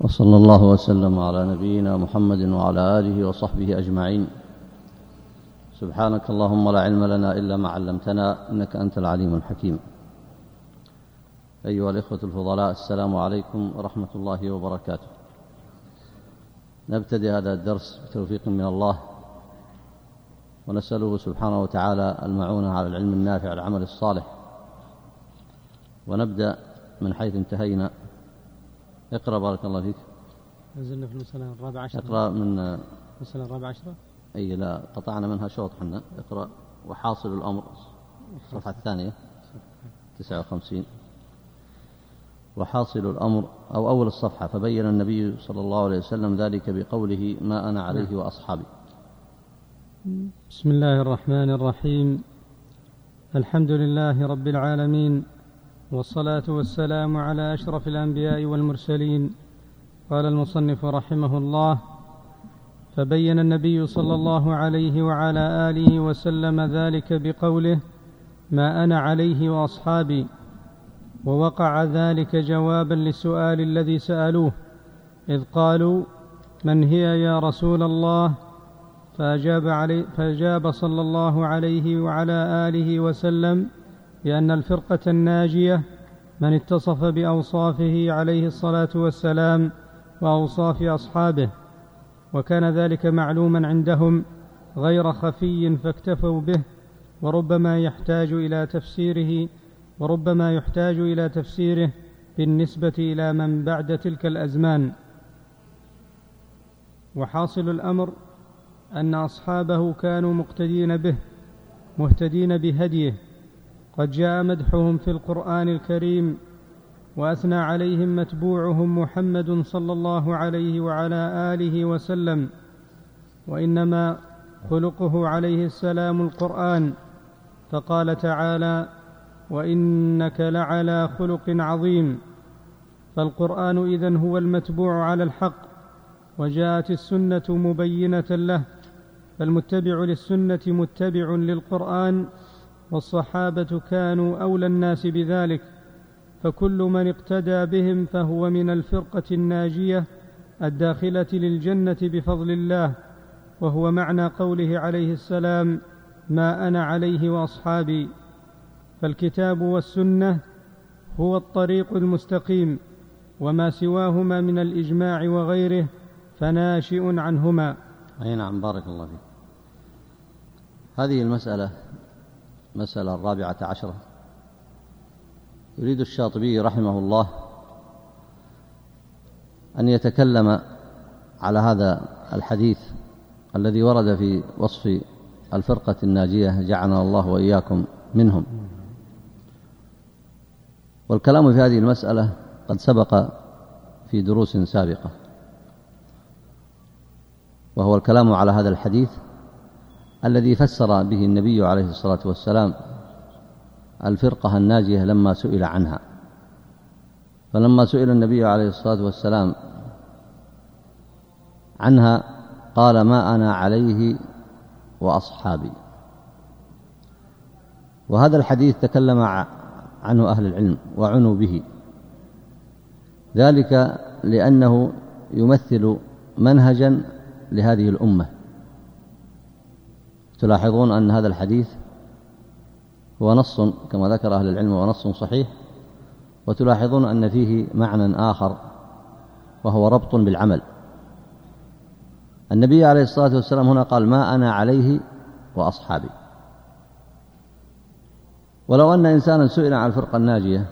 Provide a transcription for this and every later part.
وصلى الله وسلم على نبينا محمد وعلى آله وصحبه أجمعين. سبحانك اللهم لا علم لنا إلا ما علمتنا إنك أنت العليم الحكيم. أيها الإخوة الفضلاء السلام عليكم ورحمة الله وبركاته. نبتدي هذا الدرس بتوفيق من الله. ونسأله سبحانه وتعالى المعونة على العلم النافع العمل الصالح. ونبدأ من حيث انتهينا اقرأ بارك الله فيك. نزلنا في المسألة الرابعة عشرة اقرأ من المسألة الرابعة عشرة أي لا قطعنا منها شوط حنا. اقرأ وحاصل الأمر. الصفحة الثانية. تسعة وخمسين. وحاصل الأمر أو أول الصفحة فبين النبي صلى الله عليه وسلم ذلك بقوله ما أنا عليه وأصحابي بسم الله الرحمن الرحيم. الحمد لله رب العالمين. والصلاة والسلام على أشرف الأنبياء والمرسلين. قال المصنف رحمه الله فبين النبي صلى الله عليه وعلى آله وسلم ذلك بقوله ما أنا عليه وأصحابي ووقع ذلك جوابا للسؤال الذي سألوه إذ قالوا من هي يا رسول الله؟ فأجاب, علي فأجاب صلى الله عليه وعلى آله وسلم بأن الفرقة الناجية من اتصف بأوصافه عليه الصلاة والسلام وأوصاف أصحابه وكان ذلك معلوما عندهم غير خفي فاكتفوا به وربما يحتاج إلى تفسيره وربما يحتاج إلى تفسيره بالنسبة إلى من بعد تلك الأزمان. وحاصل الأمر أن أصحابه كانوا مقتدين به مهتدين بهديه قد جاء مدحهم في القرآن الكريم وأثنى عليهم متبوعهم محمد صلى الله عليه وعلى آله وسلم وإنما خلقه عليه السلام القرآن فقال تعالى وإنك لعلى خلق عظيم. فالقرآن إذن هو المتبوع على الحق وجاءت السنة مبينة له فالمتبع للسنة متبع للقرآن والصحابة كانوا أولى الناس بذلك فكل من اقتدى بهم فهو من الفرقة الناجية الداخلة للجنة بفضل الله وهو معنى قوله عليه السلام ما أنا عليه وأصحابي فالكتاب والسنة هو الطريق المستقيم وما سواهما من الإجماع وغيره فناشئ عنهما. أي نعم بارك الله فيك. هذه المسألة المسألة الرابعة عشرة. يريد الشاطبي رحمه الله أن يتكلم على هذا الحديث الذي ورد في وصف الفرقة الناجية جعلنا الله وإياكم منهم. والكلام في هذه المسألة قد سبق في دروس سابقة. وهو الكلام على هذا الحديث الذي فسر به النبي عليه الصلاة والسلام الفرقة الناجية لما سئل عنها. فلما سئل النبي عليه الصلاة والسلام عنها قال ما أنا عليه وأصحابي. وهذا الحديث تكلم عنه أهل العلم وعنوا به. ذلك لأنه يمثل منهجا لهذه الأمة. تلاحظون أن هذا الحديث هو نص كما ذكر أهل العلم هو نص صحيح وتلاحظون أن فيه معنى آخر وهو ربط بالعمل. النبي عليه الصلاة والسلام هنا قال ما أنا عليه وأصحابي. ولو أن إنسانا سئل عن الفرقة الناجية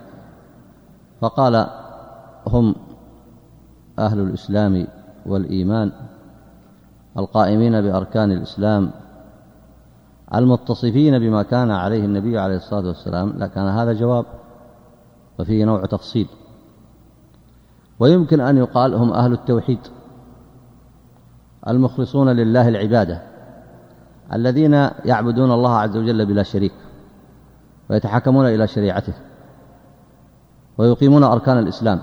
فقال هم أهل الإسلام والإيمان القائمين بأركان الإسلام المتصفين بما كان عليه النبي عليه الصلاة والسلام لكان هذا جواب وفيه نوع تفصيل. ويمكن أن يقال هم أهل التوحيد المخلصون لله العبادة الذين يعبدون الله عز وجل بلا شريك ويتحكمون إلى شريعته ويقيمون أركان الإسلام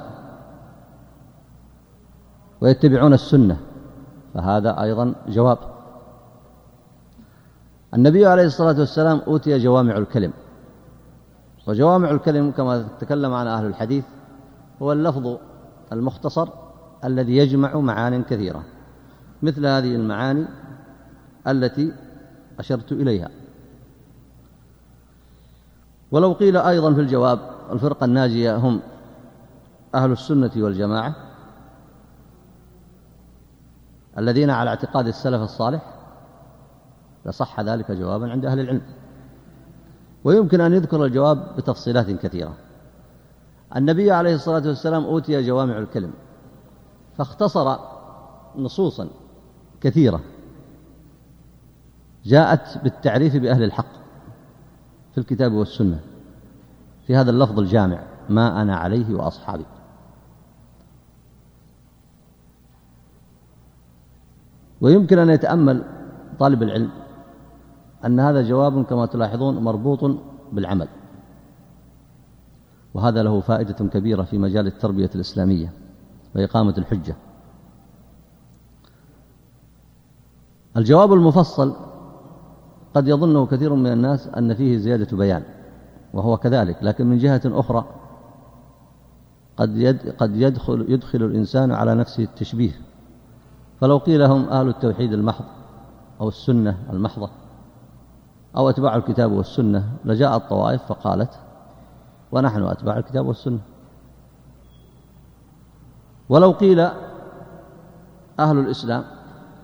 ويتبعون السنة فهذا أيضا جواب. النبي عليه الصلاة والسلام أوتي جوامع الكلم. وجوامع الكلم كما تكلم عن أهل الحديث هو اللفظ المختصر الذي يجمع معان كثيرة مثل هذه المعاني التي أشرت إليها. ولو قيل أيضا في الجواب الفرقة الناجية هم أهل السنة والجماعة الذين على اعتقاد السلف الصالح لصح ذلك جوابا عند أهل العلم. ويمكن أن يذكر الجواب بتفصيلات كثيرة. النبي عليه الصلاة والسلام أوتي جوامع الكلم فاختصر نصوصا كثيرة. جاءت بالتعريف بأهل الحق في الكتاب والسنة في هذا اللفظ الجامع ما أنا عليه وأصحابي. ويمكن أن يتأمل طالب العلم أن هذا جواب كما تلاحظون مربوط بالعمل. وهذا له فائدة كبيرة في مجال التربية الإسلامية وإقامة الحجة. الجواب المفصل قد يظنه كثير من الناس أن فيه زيادة بيان وهو كذلك لكن من جهة أخرى قد يد قد يدخل يدخل الإنسان على نفسه التشبيه. فلو قيل هم أهل التوحيد المحض أو السنة المحضة أو أتباع الكتاب والسنة لجاء الطوائف فقالت ونحن أتباع الكتاب والسنة. ولو قيل أهل الإسلام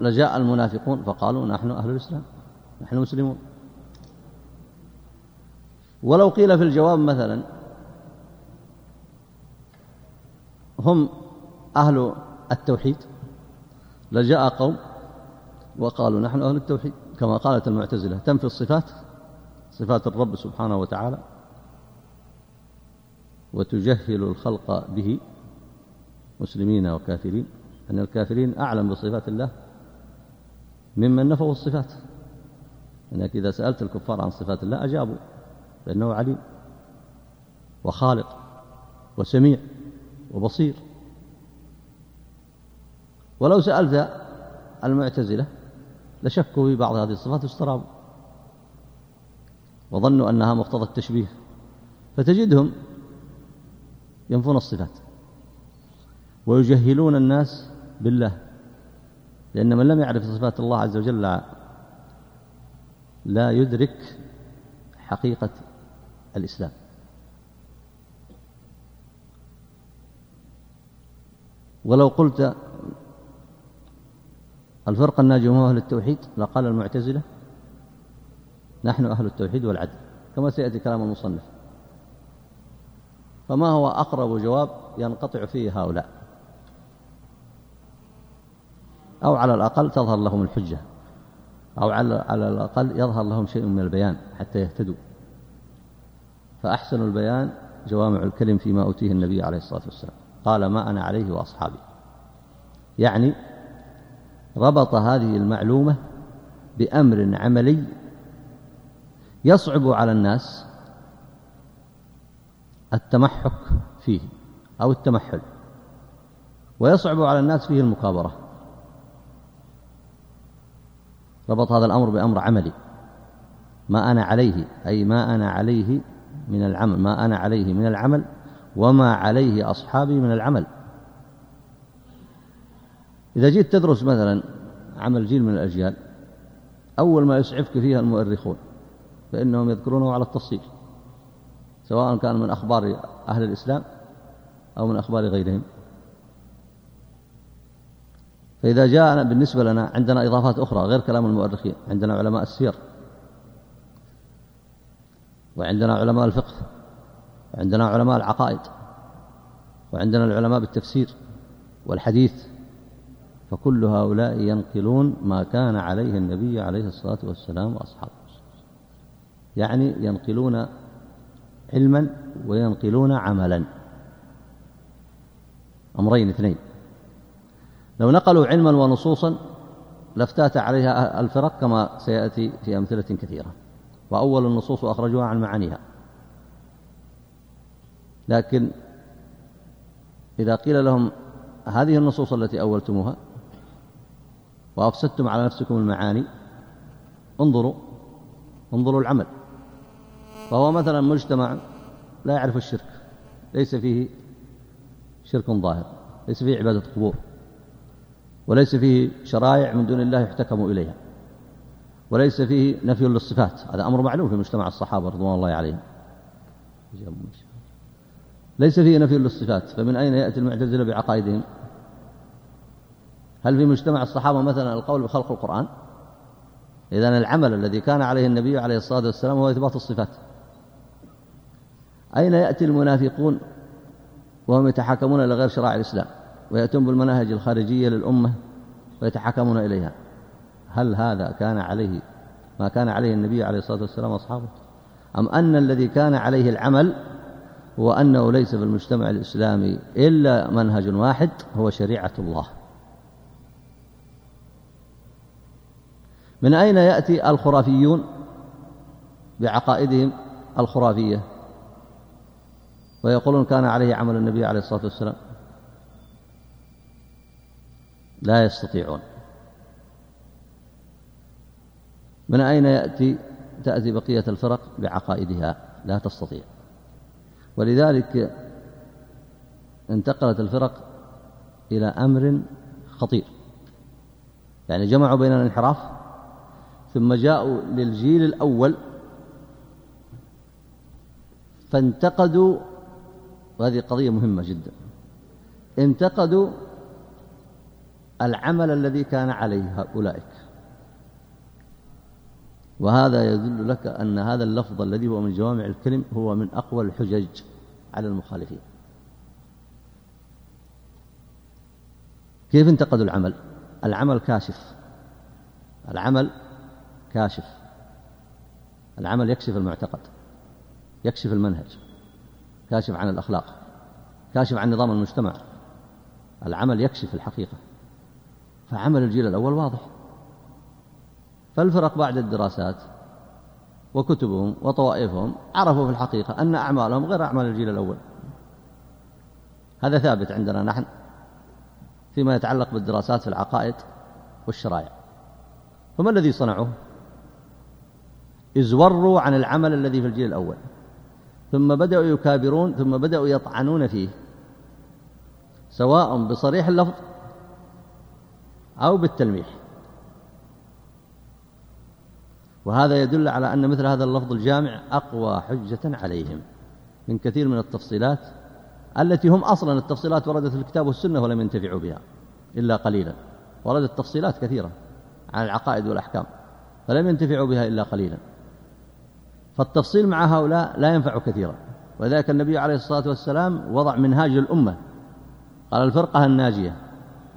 لجاء المنافقون فقالوا نحن أهل الإسلام نحن مسلمون. ولو قيل في الجواب مثلا هم أهل التوحيد لجاء قوم وقالوا نحن أهل التوحيد. كما قالت المعتزلة تنفي الصفات صفات الرب سبحانه وتعالى وتجهل الخلق به مسلمين وكافرين أن الكافرين أعلم بصفات الله ممن نفوا الصفات. أنك إذا سألت الكفار عن صفات الله أجابوا بأنه عليم وخالق وسميع وبصير. ولو سألت المعتزلة لشكوا في بعض هذه الصفات واسترابوا وظنوا أنها مقتضى التشبيه فتجدهم ينفون الصفات ويجهلون الناس بالله لأن من لم يعرف صفات الله عز وجل لا يدرك حقيقة الإسلام. ولو قلت الفرقة الناجية هم أهل التوحيد؟ لقال المعتزلة نحن أهل التوحيد والعدل كما سيأتي كلام المصنف. فما هو أقرب جواب ينقطع فيه هؤلاء؟ أو على الأقل تظهر لهم الحجة أو على, على الأقل يظهر لهم شيء من البيان حتى يهتدوا. فأحسن البيان جوامع الكلم فيما أوتيه النبي عليه الصلاة والسلام قال ما أنا عليه وأصحابي. يعني ربط هذه المعلومة بأمر عملي يصعب على الناس التمحك فيه أو التمحل ويصعب على الناس فيه المكابرة. ربط هذا الأمر بأمر عملي ما أنا عليه أي ما أنا عليه من العمل ما أنا عليه من العمل وما عليه أصحابي من العمل. إذا جيت تدرس مثلا عمل جيل من الأجيال أول ما يسعفك فيها المؤرخون فإنهم يذكرونه على التفصيل سواء كان من أخبار أهل الإسلام أو من أخبار غيرهم. فإذا جاء بالنسبة لنا عندنا إضافات أخرى غير كلام المؤرخين عندنا علماء السير وعندنا علماء الفقه وعندنا علماء العقائد وعندنا العلماء بالتفسير والحديث. فكل هؤلاء ينقلون ما كان عليه النبي عليه الصلاة والسلام وأصحابه. يعني ينقلون علما وينقلون عملا. أمرين اثنين. لو نقلوا علما ونصوصا لافتات عليها الفرق كما سيأتي في أمثلة كثيرة. وأول النصوص أخرجوها عن معانيها. لكن إذا قيل لهم هذه النصوص التي أولتموها وأفسدتم على نفسكم المعاني انظروا انظروا العمل. فهو مثلا مجتمع لا يعرف الشرك ليس فيه شرك ظاهر ليس فيه عبادة قبور وليس فيه شرائع من دون الله يحتكم إليها وليس فيه نفي للصفات. هذا أمر معلوم في مجتمع الصحابة رضوان الله عليهم. ليس فيه نفي للصفات فمن أين يأتي المعتزلة بعقائدهم؟ هل في مجتمع الصحابة مثلا القول بخلق القرآن؟ إذا العمل الذي كان عليه النبي عليه الصلاة والسلام هو إثبات الصفات. أين يأتي المنافقون وهم يتحكمون إلى غير شرائع الإسلام؟ ويأتون بالمناهج الخارجية للأمة ويتحكمون إليها. هل هذا كان عليه ما كان عليه النبي عليه الصلاة والسلام وأصحابه؟ أم أن الذي كان عليه العمل هو أنه ليس في المجتمع الإسلامي إلا منهج واحد هو شريعة الله؟ من أين يأتي الخرافيون بعقائدهم الخرافية؟ ويقولون كان عليه عمل النبي عليه الصلاة والسلام. لا يستطيعون. من أين يأتي تأتي بقية الفرق بعقائدها؟ لا تستطيع. ولذلك انتقلت الفرق إلى أمر خطير. يعني جمعوا بين الانحراف ثم جاءوا للجيل الأول فانتقدوا وهذه قضية مهمة جدا انتقدوا العمل الذي كان عليه أولئك وهذا يدل لك أن هذا اللفظ الذي هو من جوامع الكلم هو من أقوى الحجج على المخالفين. كيف انتقدوا العمل؟ العمل كاشف. العمل كاشف. العمل يكشف المعتقد يكشف المنهج كاشف عن الأخلاق كاشف عن نظام المجتمع. العمل يكشف الحقيقة. فعمل الجيل الأول واضح. فالفرق بعد الدراسات وكتبهم وطوائفهم عرفوا في الحقيقة أن أعمالهم غير أعمال الجيل الأول. هذا ثابت عندنا نحن فيما يتعلق بالدراسات في العقائد والشرائع. فما الذي صنعوه؟ ازوروا عن العمل الذي في الجيل الأول. ثم بدأوا يكابرون ثم بدأوا يطعنون فيه. سواء بصريح اللفظ أو بالتلميح. وهذا يدل على أن مثل هذا اللفظ الجامع أقوى حجة عليهم من كثير من التفصيلات التي هم أصلا التفصيلات وردت في الكتاب والسنة ولم ينتفعوا بها إلا قليلا. وردت تفصيلات كثيرة عن العقائد والأحكام فلم ينتفعوا بها إلا قليلا. فالتفصيل مع هؤلاء لا ينفع كثيرا. ولذلك النبي عليه الصلاة والسلام وضع منهاج الأمة قال الفرقة الناجية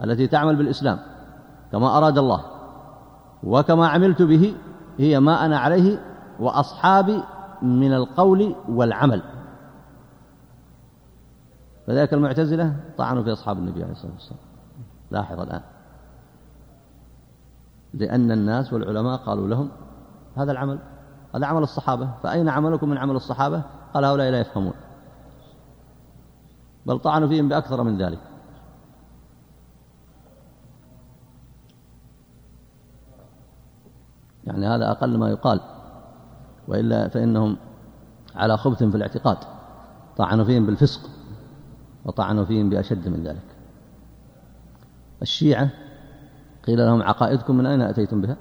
التي تعمل بالإسلام كما أراد الله وكما عملت به هي ما أنا عليه وأصحابي من القول والعمل. فذلك المعتزلة طعنوا في أصحاب النبي عليه الصلاة والسلام. لاحظ الآن. لأن الناس والعلماء قالوا لهم هذا العمل. هذا عمل الصحابة. فأين عملكم من عمل الصحابة؟ قال هؤلاء لا يفهمون. بل طعنوا فيهم بأكثر من ذلك. يعني هذا أقل ما يقال. وإلا فإنهم على خبث في الاعتقاد. طعنوا فيهم بالفسق وطعنوا فيهم بأشد من ذلك. الشيعة قيل لهم عقائدكم من أين أتيتم بها؟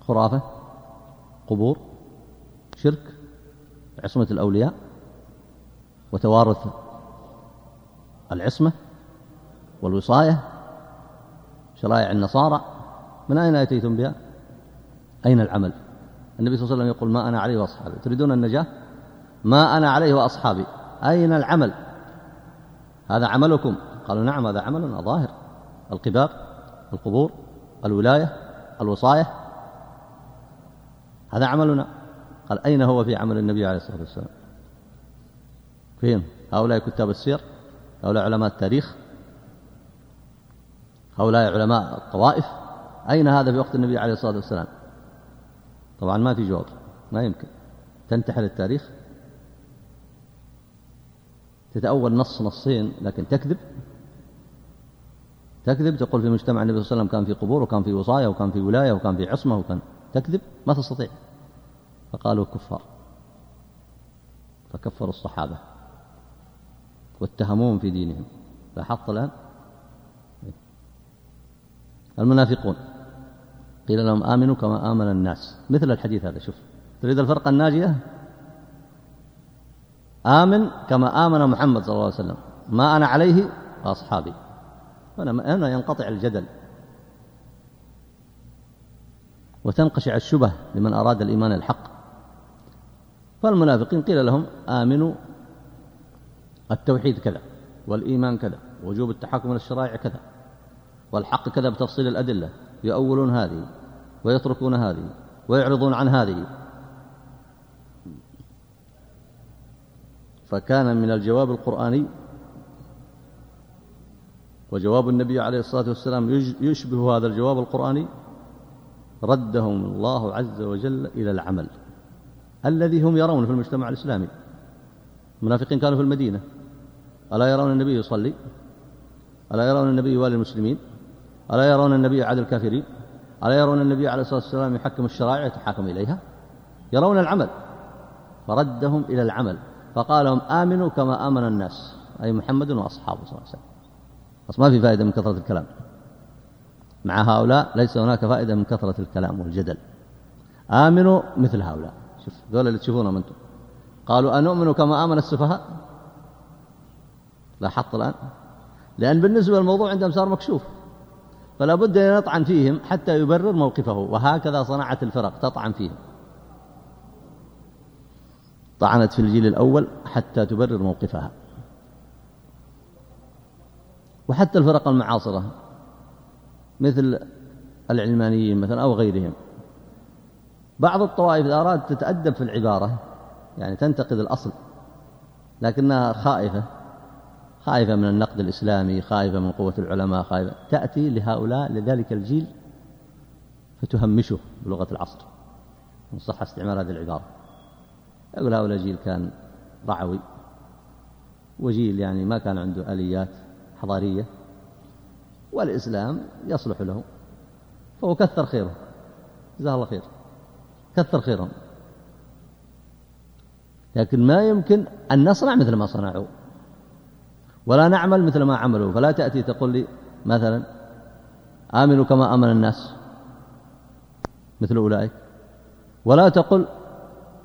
خرافة. قبور شرك عصمة الأولياء وتوارث العصمة والوصاية شرائع النصارى. من أين أتيتم بها؟ أين العمل؟ النبي صلى الله عليه وسلم يقول ما أنا عليه وأصحابي. تريدون النجاة؟ ما أنا عليه وأصحابي. أين العمل؟ هذا عملكم. قالوا نعم هذا عملنا ظاهر. القباب القبور الولاية الوصاية. هذا عملنا. قال أين هو في عمل النبي عليه الصلاة والسلام؟ فين هؤلاء كتاب السير هؤلاء علماء التاريخ هؤلاء علماء الطوائف. أين هذا في وقت النبي عليه الصلاة والسلام؟ طبعا ما في جواب ما يمكن. تنتحل التاريخ. تتأول نص نصين لكن تكذب. تكذب تقول في مجتمع النبي صلى الله عليه وسلم كان في قبور وكان في وصاية وكان في ولاية وكان في عصمة وكان تكذب؟ ما تستطيع. فقالوا كفار. فكفروا الصحابة. واتهموهم في دينهم. لاحظت الآن المنافقون. قيل لهم آمنوا كما آمن الناس. مثل الحديث هذا شوف. تريد الفرقة الناجية؟ آمن كما آمن محمد صلى الله عليه وسلم. ما أنا عليه وأصحابي هنا ينقطع الجدل. وتنقشع الشبه لمن أراد الإيمان الحق. فالمنافقين قيل لهم آمنوا التوحيد كذا والإيمان كذا وجوب التحكم إلى الشرائع كذا والحق كذا بتفصيل الأدلة يؤولون هذه ويتركون هذه ويعرضون عن هذه. فكان من الجواب القرآني وجواب النبي عليه الصلاة والسلام يشبه هذا الجواب القرآني ردهم الله عز وجل إلى العمل الذي هم يرون في المجتمع الإسلامي المنافقين كانوا في المدينة. ألا يرون النبي يصلي؟ ألا يرون النبي يوالي المسلمين؟ ألا يرون النبي يعاد الكافرين؟ ألا يرون النبي عليه الصلاة والسلام يحكم الشرائع يتحاكم إليها؟ يرون العمل. فردهم إلى العمل. فقال لهم آمنوا كما آمن الناس. أي محمد وأصحابه صلى الله عليه وسلم. ما في فائدة من كثرة الكلام. مع هؤلاء ليس هناك فائدة من كثرة الكلام والجدل. آمنوا مثل هؤلاء. شوف ذولا اللي تشوفونهم أنتم. قالوا أنؤمن كما آمن السفهاء؟ لاحظت الآن؟ لأن بالنسبة للموضوع عندهم صار مكشوف. فلا بد أن يطعن فيهم حتى يبرر موقفه وهكذا صنعت الفرق تطعن فيهم. طعنت في الجيل الأول حتى تبرر موقفها. وحتى الفرق المعاصرة. مثل العلمانيين مثلا أو غيرهم. بعض الطوائف إذا أراد تتأدب في العبارة يعني تنتقد الأصل لكنها خائفة خائفة من النقد الإسلامي خائفة من قوة العلماء خائفة. تأتي لهؤلاء لذلك الجيل فتهمشه بلغة العصر إن صح استعمال هذه العبارة. يقول هؤلاء جيل كان رعوي وجيل يعني ما كان عنده آليات حضارية. والإسلام يصلح له فهو كثر خيره جزاه الله خير. كثر خيرهم. لكن ما يمكن أن نصنع مثل ما صنعوا. ولا نعمل مثل ما عملوا. فلا تأتي تقول لي مثلا آمنوا كما آمن الناس. مثل أولئك. ولا تقل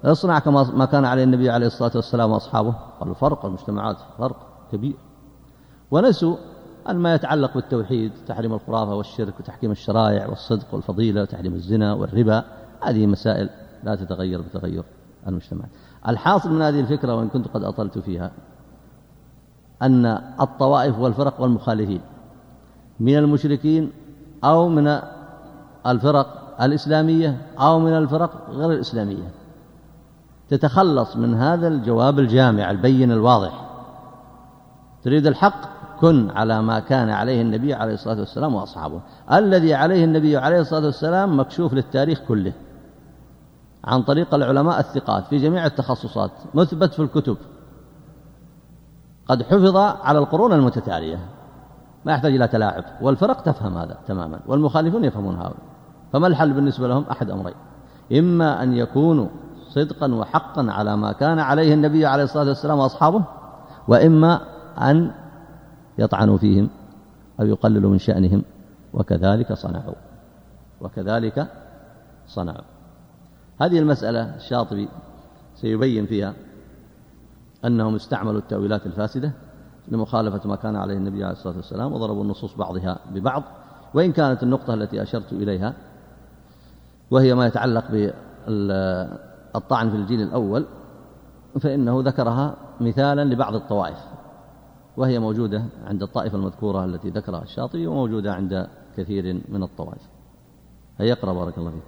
اصنع كما ما كان عليه النبي عليه الصلاة والسلام وأصحابه. قالوا فرق المجتمعات فرق كبير. ونسوا أن ما يتعلق بالتوحيد تحريم الخرافة والشرك وتحكيم الشرائع والصدق والفضيلة وتحريم الزنا والربا هذه مسائل لا تتغير بتغير المجتمع. الحاصل من هذه الفكرة وإن كنت قد أطلت فيها أن الطوائف والفرق والمخالفين من المشركين أو من الفرق الإسلامية أو من الفرق غير الإسلامية. تتخلص من هذا الجواب الجامع البين الواضح. تريد الحق؟ كن على ما كان عليه النبي عليه الصلاة والسلام وأصحابه. الذي عليه النبي عليه الصلاة والسلام مكشوف للتاريخ كله. عن طريق العلماء الثقات في جميع التخصصات مثبت في الكتب. قد حفظ على القرون المتتالية. ما يحتاج إلى تلاعب. والفرق تفهم هذا تماما. والمخالفون يفهمون هذا. فما الحل بالنسبة لهم؟ أحد أمرين. إما أن يكونوا صدقا وحقا على ما كان عليه النبي عليه الصلاة والسلام وأصحابه وإما أن يطعنوا فيهم أو يقللوا من شأنهم وكذلك صنعوا وكذلك صنعوا. هذه المسألة الشاطبي سيبين فيها أنهم استعملوا التأويلات الفاسدة لمخالفة ما كان عليه النبي عليه الصلاة والسلام وضربوا النصوص بعضها ببعض. وإن كانت النقطة التي أشرت إليها وهي ما يتعلق بالطعن في الجيل الأول فإنه ذكرها مثالا لبعض الطوائف. وهي موجودة عند الطائفة المذكورة التي ذكرها الشاطبي وموجودة عند كثير من الطوائف. هيا اقرأ بارك الله فيك.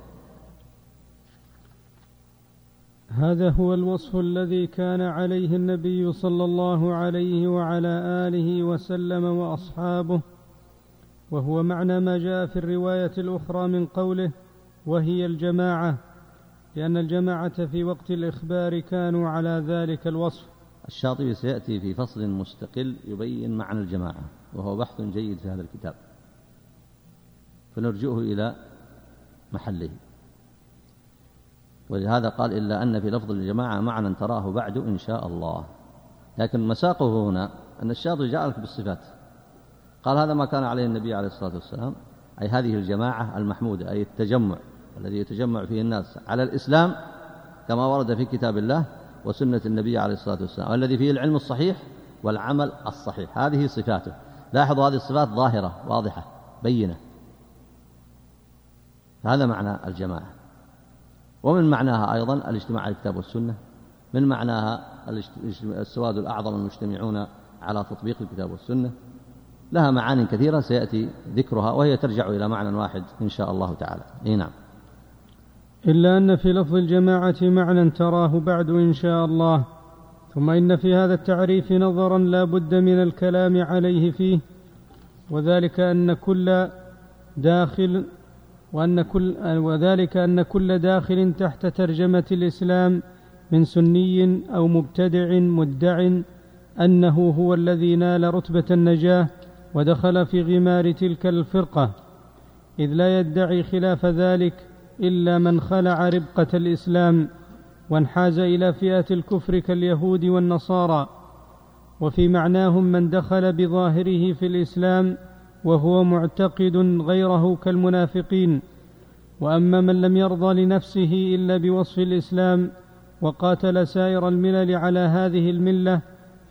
هذا هو الوصف الذي كان عليه النبي صلى الله عليه وعلى آله وسلم وأصحابه وهو معنى ما جاء في الرواية الأخرى من قوله وهي الجماعة لأن الجماعة في وقت الإخبار كانوا على ذلك الوصف. الشاطبي سيأتي في فصل مستقل يبين معنى الجماعة وهو بحث جيد في هذا الكتاب. فنرجئه إلى محله. ولهذا قال إلا أن في لفظ الجماعة معنى تراه بعد إن شاء الله. لكن مساقه هنا أن الشاطبي جاء لك بالصفات. قال هذا ما كان عليه النبي عليه الصلاة والسلام أي هذه الجماعة المحمودة أي التجمع الذي يتجمع فيه الناس على الإسلام كما ورد في كتاب الله وسنة النبي عليه الصلاة والسلام والذي فيه العلم الصحيح والعمل الصحيح. هذه صفاته. لاحظوا هذه الصفات ظاهرة واضحة بينة. هذا معنى الجماعة. ومن معناها أيضا الاجتماع على الكتاب والسنة. من معناها السواد الأعظم المجتمعون على تطبيق الكتاب والسنة. لها معان كثيرة سيأتي ذكرها وهي ترجع إلى معنى واحد إن شاء الله تعالى. إيه نعم. إلا أن في لفظ الجماعة معنى تراه بعد إن شاء الله. ثم إن في هذا التعريف نظرا لا بد من الكلام عليه فيه وذلك أن كل داخل وأن كل وذلك أن كل داخل تحت ترجمة الإسلام من سني أو مبتدع مدع أنه هو الذي نال رتبة النجاة ودخل في غمار تلك الفرقة. إذ لا يدعي خلاف ذلك إلا من خلع ربقة الإسلام وانحاز إلى فئة الكفر كاليهود والنصارى وفي معناهم من دخل بظاهره في الإسلام وهو معتقد غيره كالمنافقين. وأما من لم يرضى لنفسه إلا بوصف الإسلام وقاتل سائر الملل على هذه الملة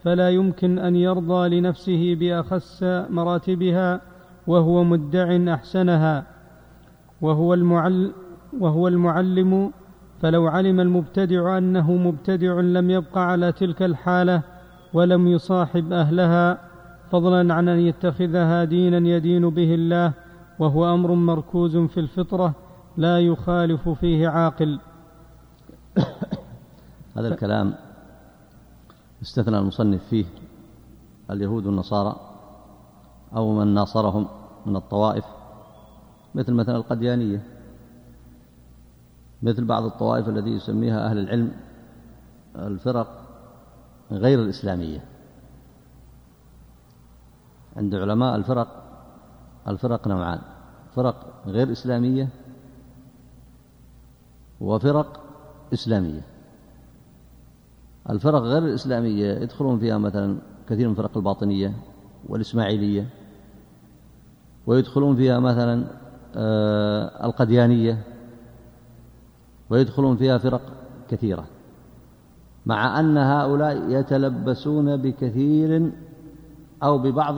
فلا يمكن أن يرضى لنفسه بأخس مراتبها وهو مدع أحسنها وهو المعل وهو المعلم فلو علم المبتدع أنه مبتدع لم يبق على تلك الحالة ولم يصاحب أهلها فضلا عن أن يتخذها دينا يدين به الله وهو أمر مركوز في الفطرة لا يخالف فيه عاقل. هذا الكلام استثنى المصنف فيه اليهود والنصارى أو من ناصرهم من الطوائف مثل مثلا القديانية. مثل بعض الطوائف التي يسميها أهل العلم الفرق غير الإسلامية. عند علماء الفرق الفرق نوعان فرق غير إسلامية وفرق إسلامية. الفرق غير الإسلامية يدخلون فيها مثلا كثير من فرق الباطنية والإسماعيلية ويدخلون فيها مثلا آه، القديانية ويدخلون فيها فرق كثيرة مع أن هؤلاء يتلبسون بكثير أو ببعض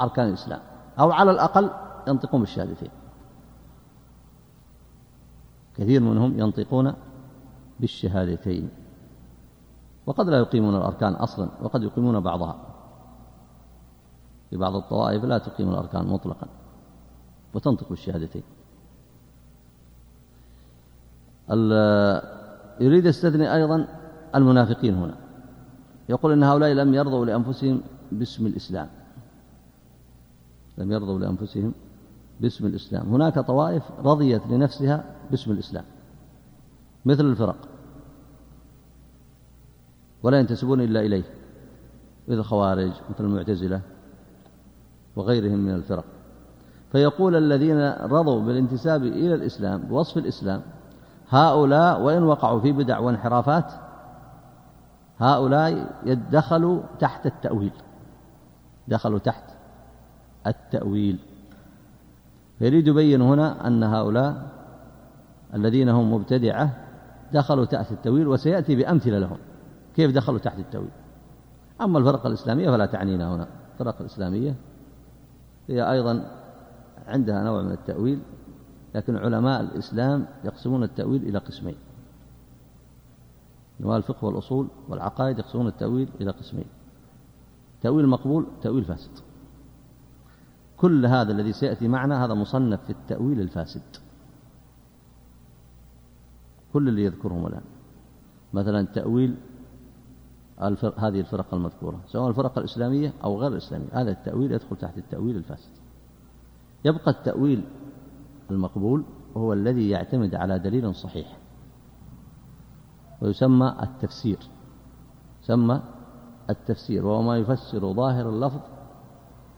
أركان الإسلام أو على الأقل ينطقون بالشهادتين كثير منهم ينطقون بالشهادتين. وقد لا يقيمون الأركان أصلا وقد يقيمون بعضها. في بعض الطوائف لا تقيم الأركان مطلقا وتنطق بالشهادتين. يريد يستثني أيضا المنافقين هنا. يقول إن هؤلاء لم يرضوا لأنفسهم باسم الإسلام. لم يرضوا لأنفسهم باسم الإسلام. هناك طوائف رضيت لنفسها باسم الإسلام. مثل الفرق. ولا ينتسبون إلا إليه. مثل الخوارج مثل المعتزلة وغيرهم من الفرق. فيقول الذين رضوا بالانتساب إلى الإسلام بوصف الإسلام هؤلاء وإن وقعوا في بدع وانحرافات هؤلاء يدخلوا تحت التأويل دخلوا تحت التأويل. فيريد يبين هنا أن هؤلاء الذين هم مبتدعة دخلوا تحت التأويل وسيأتي بأمثلة لهم. كيف دخلوا تحت التأويل؟ أما الفرق الإسلامية فلا تعنينا هنا. الفرق الإسلامية هي أيضا عندها نوع من التأويل لكن علماء الإسلام يقسمون التأويل إلى قسمين. علماء الفقه والأصول والعقائد يقسمون التأويل إلى قسمين. تأويل مقبول تأويل فاسد. كل هذا الذي سيأتي معنا هذا مصنف في التأويل الفاسد. كل اللي يذكرهم الآن. مثلا تأويل الفرق هذه الفرق المذكورة. سواء الفرق الإسلامية أو غير الإسلامية. هذا التأويل يدخل تحت التأويل الفاسد. يبقى التأويل المقبول وهو الذي يعتمد على دليل صحيح ويسمى التفسير يسمى التفسير وهو ما يفسر ظاهر اللفظ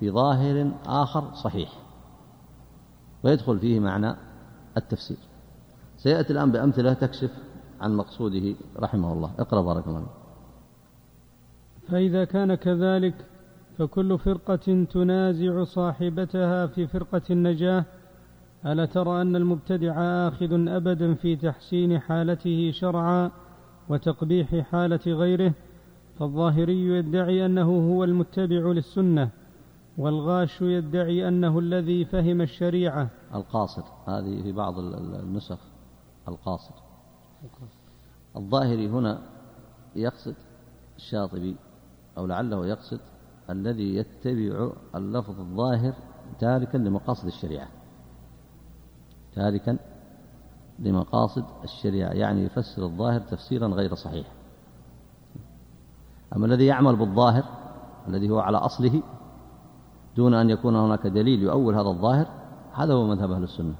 بظاهر آخر صحيح ويدخل فيه معنى التفسير. سيأتي الآن بأمثلة تكشف عن مقصوده رحمه الله. اقرأ بارك الله فإذا كان كذلك فكل فرقة تنازع صاحبتها في فرقة النجاة ألا ترى أن المبتدع آخذ أبدا في تحسين حالته شرعا وتقبيح حالة غيره فالظاهري يدعي أنه هو المتبع للسنة والغاش يدعي أنه الذي فهم الشريعة. القاصر هذه في بعض النسخ القاصر الظاهري هنا يقصد الشاطبي أو لعله يقصد الذي يتبع اللفظ الظاهر تاركا لمقاصد الشريعة. تاركا لمقاصد الشريعة يعني يفسر الظاهر تفسيرا غير صحيح. أما الذي يعمل بالظاهر الذي هو على أصله دون أن يكون هناك دليل يؤول هذا الظاهر هذا هو مذهب أهل السنة.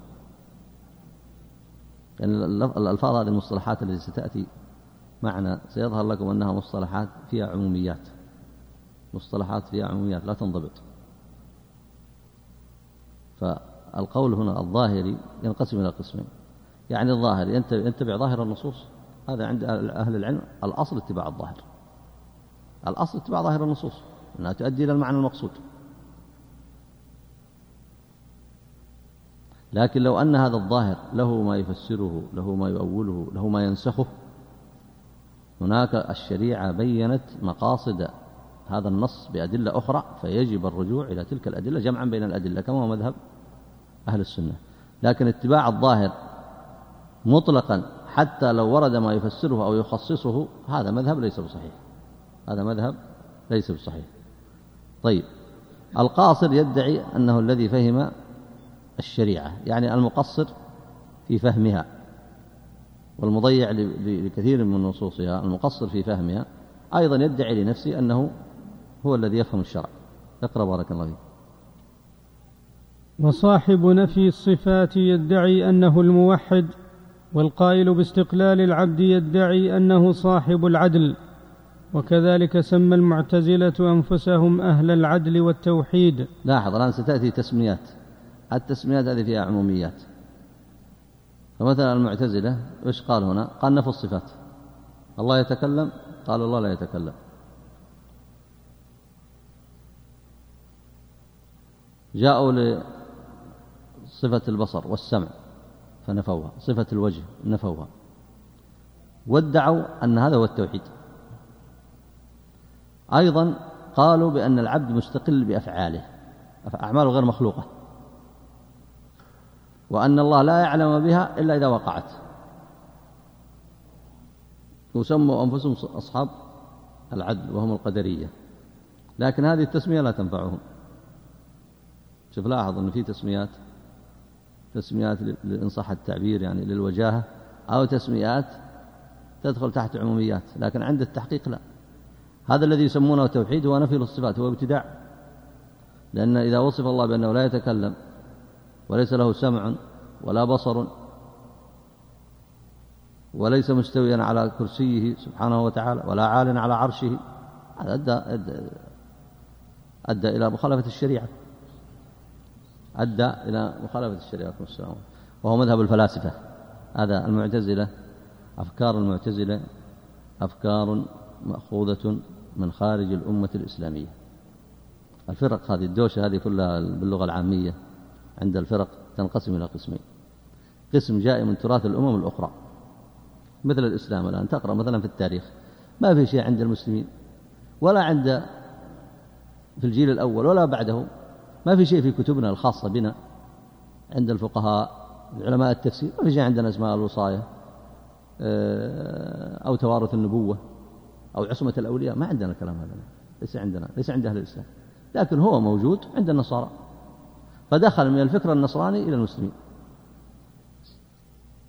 يعني الألفاظ هذه المصطلحات التي ستأتي معنا سيظهر لكم أنها مصطلحات فيها عموميات. مصطلحات فيها عموميات لا تنضبط. فالقول هنا الظاهري ينقسم إلى قسمين. يعني الظاهر يتبع ظاهر النصوص. هذا عند أهل العلم الأصل اتباع الظاهر. الأصل اتباع ظاهر النصوص. أنها تؤدي إلى المعنى المقصود. لكن لو أن هذا الظاهر له ما يفسره له ما يؤوله له ما ينسخه هناك الشريعة بينت مقاصد هذا النص بأدلة أخرى فيجب الرجوع إلى تلك الأدلة جمعا بين الأدلة كما هو مذهب أهل السنة. لكن اتباع الظاهر مطلقا حتى لو ورد ما يفسره أو يخصصه هذا مذهب ليس بصحيح. هذا مذهب ليس بصحيح. طيب القاصر يدعي أنه الذي فهم الشريعة يعني المقصر في فهمها والمضيع لكثير من نصوصها المقصر في فهمها أيضا يدعي لنفسه أنه هو الذي يفهم الشرع. اقرأ بارك الله فيك. وصاحب نفي الصفات يدعي أنه الموحد والقائل باستقلال العبد يدعي أنه صاحب العدل وكذلك سمى المعتزلة أنفسهم أهل العدل والتوحيد. لاحظ الآن ستأتي تسميات. التسميات هذه فيها عموميات. فمثلا المعتزلة إيش قال هنا؟ قال نفى الصفات. الله يتكلم؟ قال الله لا يتكلم. جاءوا لصفة البصر والسمع فنفوها. صفة الوجه نفوها. وادعوا أن هذا هو التوحيد. أيضا قالوا بأن العبد مستقل بأفعاله أعماله غير مخلوقة. وأن الله لا يعلم بها إلا إذا وقعت. وسموا أنفسهم أصحاب العدل وهم القدرية. لكن هذه التسمية لا تنفعهم. شوف لاحظ أن في تسميات تسميات إن صح التعبير يعني للوجاهة أو تسميات تدخل تحت عموميات لكن عند التحقيق لا. هذا الذي يسمونه توحيد هو نفي الصفات هو ابتداع. لأن إذا وصف الله بأنه لا يتكلم وليس له سمع ولا بصر وليس مستويا على كرسيه سبحانه وتعالى ولا عال على عرشه هذا أدى, أدى, أدى إلى مخالفة الشريعة. أدى إلى مخالفة الشريعة والسلام وهو مذهب الفلاسفة. هذا المعتزلة أفكار المعتزلة أفكار مأخوذة من خارج الأمة الإسلامية. الفرق هذه الدوشة هذه كلها باللغة العامية عند الفرق تنقسم إلى قسمين. قسم جاء من تراث الأمم الأخرى. مثل الإسلام الآن تقرأ مثلا في التاريخ. ما في شيء عند المسلمين ولا عند في الجيل الأول ولا بعده. ما في شيء في كتبنا الخاصة بنا عند الفقهاء علماء التفسير ما في شيء عندنا اسماء الوصاية آه، أو توارث النبوة أو عصمة الأولياء ما عندنا الكلام هذا ليس عندنا ليس عند أهل الإسلام لكن هو موجود عند النصارى فدخل من الفكر النصراني إلى المسلمين.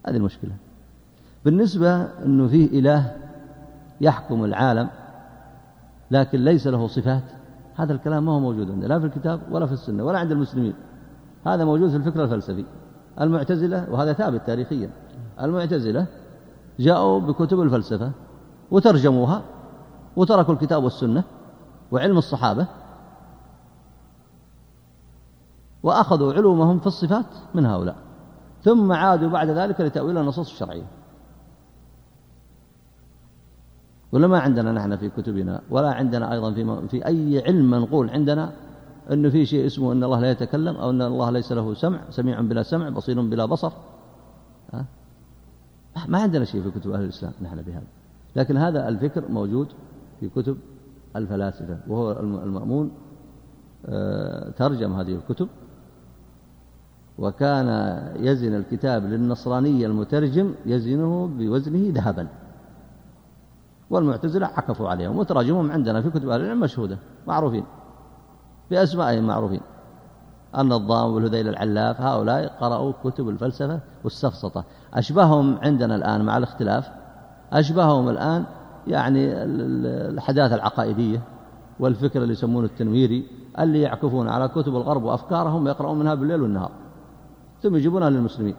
هذه المشكلة. بالنسبة أنه فيه إله يحكم العالم لكن ليس له صفات هذا الكلام ما هو موجود عندنا لا في الكتاب ولا في السنة ولا عند المسلمين. هذا موجود في الفكر الفلسفي. المعتزلة وهذا ثابت تاريخيا. المعتزلة جاءوا بكتب الفلسفة وترجموها وتركوا الكتاب والسنة وعلم الصحابة وأخذوا علومهم في الصفات من هؤلاء. ثم عادوا بعد ذلك لتأويل النصوص الشرعية. ولا ما عندنا نحن في كتبنا ولا عندنا أيضا في, في أي علم منقول عندنا أنه في شيء اسمه أن الله لا يتكلم أو أن الله ليس له سمع سميع بلا سمع بصير بلا بصر. ما عندنا شيء في كتب أهل الإسلام نحن بهذا. لكن هذا الفكر موجود في كتب الفلاسفة وهو المأمون آه، ترجم هذه الكتب. وكان يزن الكتاب للنصرانية المترجم يزنه بوزنه ذهبا. والمعتزلة عكفوا عليهم. وتراجمهم عندنا في كتب أهل العلم مشهودة معروفين. بأسمائهم معروفين. النظام والهذيل العلاف هؤلاء قرأوا كتب الفلسفة والسفسطة. أشبههم عندنا الآن مع الاختلاف. أشبههم الآن يعني الحداثة العقائدية والفكر اللي يسمونه التنويري اللي يعكفون على كتب الغرب وأفكارهم ويقرؤون منها بالليل والنهار. ثم يجيبونها للمسلمين.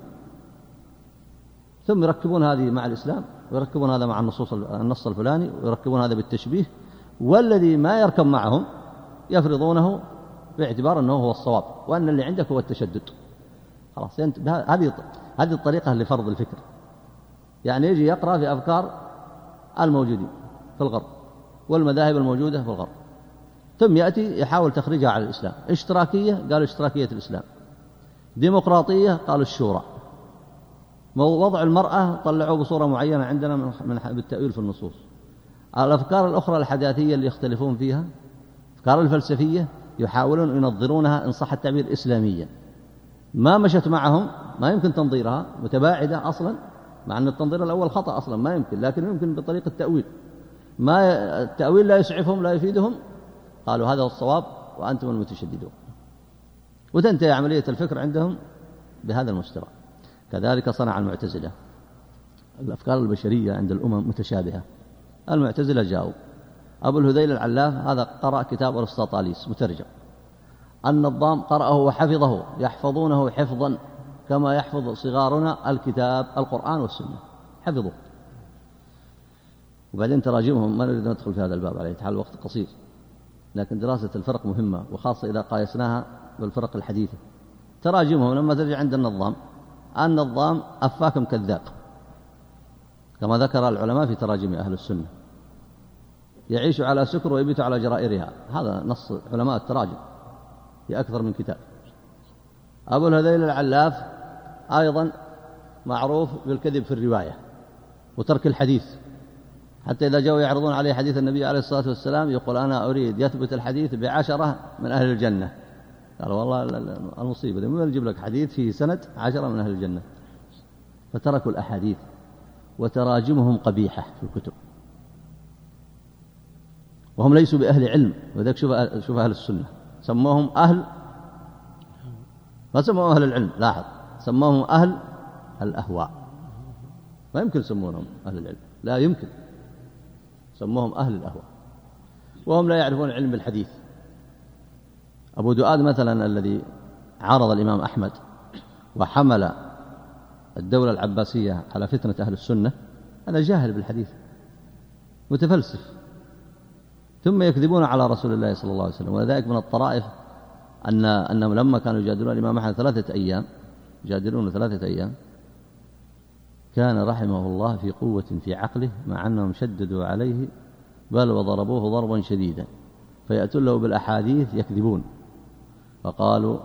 ثم يركبون هذه مع الإسلام. ويركبون هذا مع النصوص النص الفلاني ويركبون هذا بالتشبيه والذي ما يركب معهم يفرضونه باعتبار أنه هو الصواب وأن اللي عندك هو التشدد. خلاص هذه هذه الطريقة لفرض الفكر. يعني يجي يقرأ في أفكار الموجودين في الغرب والمذاهب الموجودة في الغرب. ثم يأتي يحاول تخريجها على الإسلام. اشتراكية قالوا اشتراكية الإسلام. ديمقراطية قالوا الشورى. وضع المرأة طلعوه بصورة معينة عندنا من بالتأويل في النصوص. الأفكار الأخرى الحداثية اللي يختلفون فيها الأفكار الفلسفية يحاولون ينظرونها إن صح التعبير إسلاميا. ما مشت معهم ما يمكن تنظيرها متباعدة أصلا مع أن التنظير الأول خطأ أصلا ما يمكن لكن يمكن بطريقة التأويل. ما التأويل لا يسعفهم لا يفيدهم. قالوا هذا هو الصواب وأنتم المتشددون. وتنتهي عملية الفكر عندهم بهذا المستوى كذلك صنع المعتزلة. الأفكار البشرية عند الأمم متشابهة. المعتزلة جاءوا أبو الهذيل العلاف هذا قرأ كتاب أرسطاطاليس مترجم. النظام قرأه وحفظه يحفظونه حفظا كما يحفظ صغارنا الكتاب القرآن والسنة. حفظوه وبعدين تراجمهم ما نريد ندخل في هذا الباب عليه تعال الوقت قصير. لكن دراسة الفرق مهمة وخاصة إذا قايسناها بالفرق الحديثة. تراجمهم لما ترجع عند النظام النظام أفاك كذاب كما ذكر العلماء في تراجم أهل السنة. يعيش على سكر ويبيت على جرائرها. هذا نص علماء التراجم في أكثر من كتاب. أبو الهذيل العلاف أيضا معروف بالكذب في الرواية وترك الحديث. حتى إذا جاءوا يعرضون عليه حديث النبي عليه الصلاة والسلام يقول أنا أريد يثبت الحديث بعشرة من أهل الجنة. قال والله المصيبة دي. نجيب لك حديث فيه سنة عشرة من أهل الجنة. فتركوا الأحاديث وتراجمهم قبيحة في الكتب. وهم ليسوا بأهل علم وذلك شوف شوف أهل السنة. سموهم أهل ما سموهم أهل العلم لاحظ. سموهم أهل الأهواء. ما يمكن يسمونهم أهل العلم. لا يمكن. سموهم أهل الأهواء. وهم لا يعرفون علم الحديث. أبو دؤاد مثلا الذي عارض الإمام أحمد وحمل الدولة العباسية على فتنة أهل السنة هذا جاهل بالحديث متفلسف. ثم يكذبون على رسول الله صلى الله عليه وسلم ولذلك من الطرائف أن أنهم لما كانوا يجادلون الإمام أحمد ثلاثة أيام يجادلون ثلاثة أيام كان رحمه الله في قوة في عقله مع أنهم شددوا عليه بل وضربوه ضربا شديدا فيأتون له بالأحاديث يكذبون. فقالوا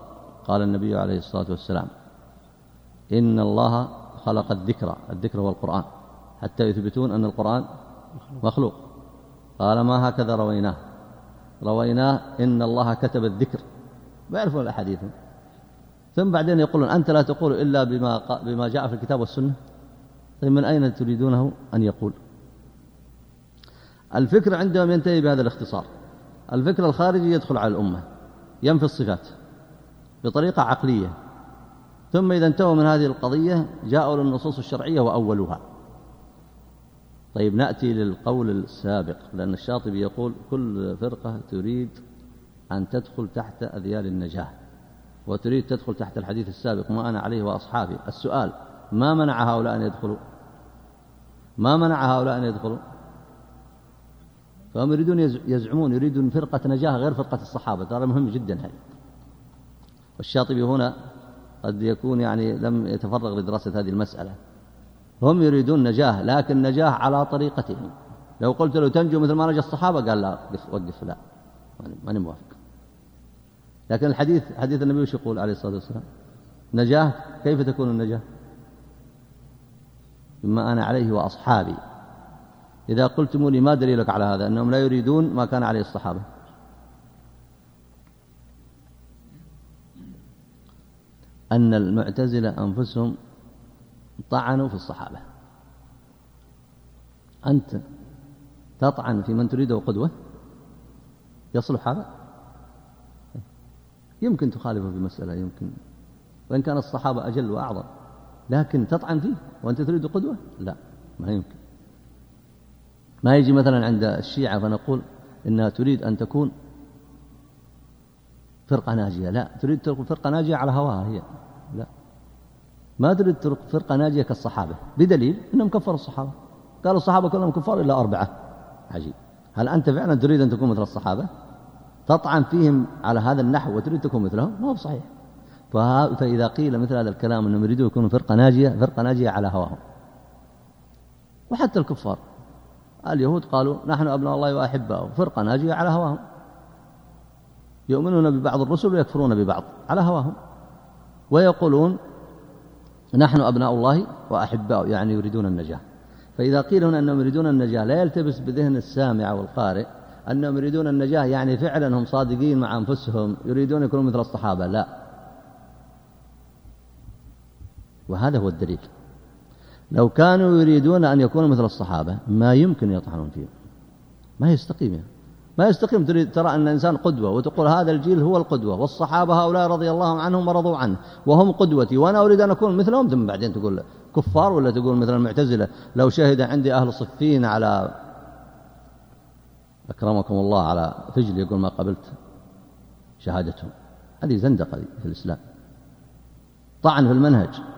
قال النبي عليه الصلاة والسلام إن الله خلق الذكر الذكر هو القرآن. حتى يثبتون أن القرآن مخلوق. قال ما هكذا رويناه؟ رويناه إن الله كتب الذكر. ما يعرفون الأحاديث. ثم بعدين يقولون أنت لا تقول إلا بما, بما جاء في الكتاب والسنة. طيب من أين تريدونه أن يقول؟ الفكر عندهم ينتهي بهذا الاختصار. الفكر الخارجي يدخل على الأمة. ينفي الصفات بطريقة عقلية. ثم إذا انتهوا من هذه القضية جاءوا للنصوص الشرعية وأولوها. طيب نأتي للقول السابق لأن الشاطبي يقول كل فرقة تريد أن تدخل تحت أذيال النجاة وتريد تدخل تحت الحديث السابق ما أنا عليه وأصحابي. السؤال ما منع هؤلاء أن يدخلوا؟ ما منع هؤلاء أن يدخلوا؟ فهم يريدون يزعمون يريدون فرقة نجاة غير فرقة الصحابة. ترى مهم جدا هذا والشاطبي هنا قد يكون يعني لم يتفرغ لدراسة هذه المسألة. هم يريدون نجاة لكن نجاة على طريقتهم. لو قلت له تنجو مثل ما نجا الصحابة قال لا وقف, وقف لا. ماني موافق. لكن الحديث حديث النبي وش يقول عليه الصلاة والسلام؟ نجاة كيف تكون النجاة؟ مما أنا عليه وأصحابي. إذا قلتم لي ما دليلك على هذا؟ أنهم لا يريدون ما كان عليه الصحابة. أن المعتزلة أنفسهم طعنوا في الصحابة. أنت تطعن في من تريده قدوة؟ يصلح هذا؟ يمكن تخالفه في مسألة يمكن. وإن كان الصحابة أجل وأعظم لكن تطعن فيه وأنت تريد قدوة؟ لا ما يمكن. ما يجي مثلا عند الشيعة فنقول إنها تريد أن تكون فرقة ناجية. لا تريد تكون فرقة ناجية على هواها هي. لا. ما تريد فرقة ناجية كالصحابة. بدليل أنهم كفروا الصحابة. قالوا الصحابة كلهم كفار إلا أربعة. عجيب. هل أنت فعلا تريد أن تكون مثل الصحابة؟ تطعن فيهم على هذا النحو وتريد تكون مثلهم؟ ما هو صحيح فإذا قيل مثل هذا الكلام أنهم يريدون يكونوا فرقة ناجية فرقة ناجية على هواهم. وحتى الكفار. اليهود قالوا نحن أبناء الله وأحباؤه. فرقة ناجية على هواهم. يؤمنون ببعض الرسل ويكفرون ببعض على هواهم. ويقولون نحن أبناء الله وأحباؤه يعني يريدون النجاة. فإذا قيل هنا أنهم يريدون النجاة لا يلتبس بذهن السامع والقارئ أنهم يريدون النجاة يعني فعلا هم صادقين مع أنفسهم يريدون يكونوا مثل الصحابة. لا. وهذا هو الدليل. لو كانوا يريدون أن يكونوا مثل الصحابة ما يمكن يطعنون فيهم ما يستقيم يعني. ما يستقيم. تريد ترى أن الإنسان قدوة وتقول هذا الجيل هو القدوة والصحابة هؤلاء رضي الله عنهم ورضوا عنه وهم قدوتي وأنا أريد أن أكون مثلهم. ثم بعدين تقول كفار ولا تقول مثل المعتزلة لو شهد عندي أهل صفين على أكرمكم الله على فجل يقول ما قبلت شهادتهم. هذه زندقة في الإسلام. طعن في المنهج.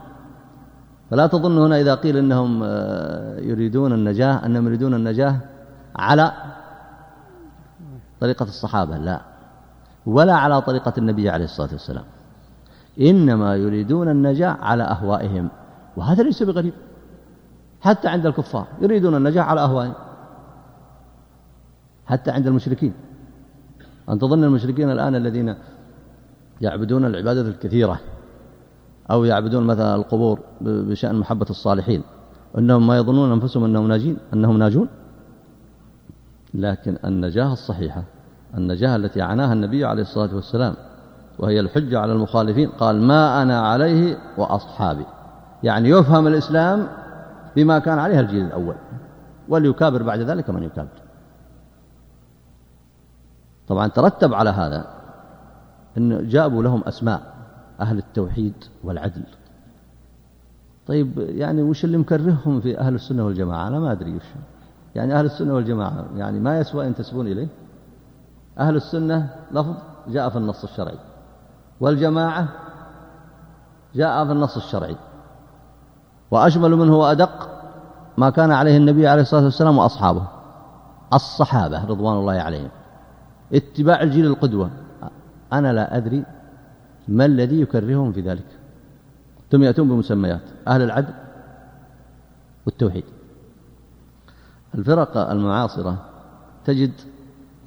فلا تظن هنا إذا قيل إنهم آه، يريدون النجاة أنهم يريدون النجاة على طريقة الصحابة لا. ولا على طريقة النبي عليه الصلاة والسلام. إنما يريدون النجاة على أهوائهم. وهذا ليس بغريب. حتى عند الكفار يريدون النجاة على أهوائهم. حتى عند المشركين. أن تظن المشركين الآن الذين يعبدون العبادة الكثيرة. أو يعبدون مثلا القبور بشأن محبة الصالحين. أنهم ما يظنون أنفسهم أنهم ناجين أنهم ناجون. لكن النجاة الصحيحة النجاة التي عناها النبي عليه الصلاة والسلام وهي الحجة على المخالفين قال ما أنا عليه وأصحابي. يعني يفهم الإسلام بما كان عليه الجيل الأول وليكابر بعد ذلك من يكابر. طبعا ترتب على هذا أن جابوا لهم أسماء. أهل التوحيد والعدل. طيب يعني وش اللي مكرههم في أهل السنة والجماعة؟ أنا ما أدري وش. يعني أهل السنة والجماعة يعني ما يسوى أن تسبون إليه. أهل السنة لفظ جاء في النص الشرعي والجماعة جاء في النص الشرعي. وأشمل منه وأدق ما كان عليه النبي عليه الصلاة والسلام وأصحابه الصحابة رضوان الله عليهم. اتباع الجيل القدوة. أنا لا أدري ما الذي يكرههم في ذلك؟ ثم يأتون بمسميات أهل العدل والتوحيد. الفرق المعاصرة تجد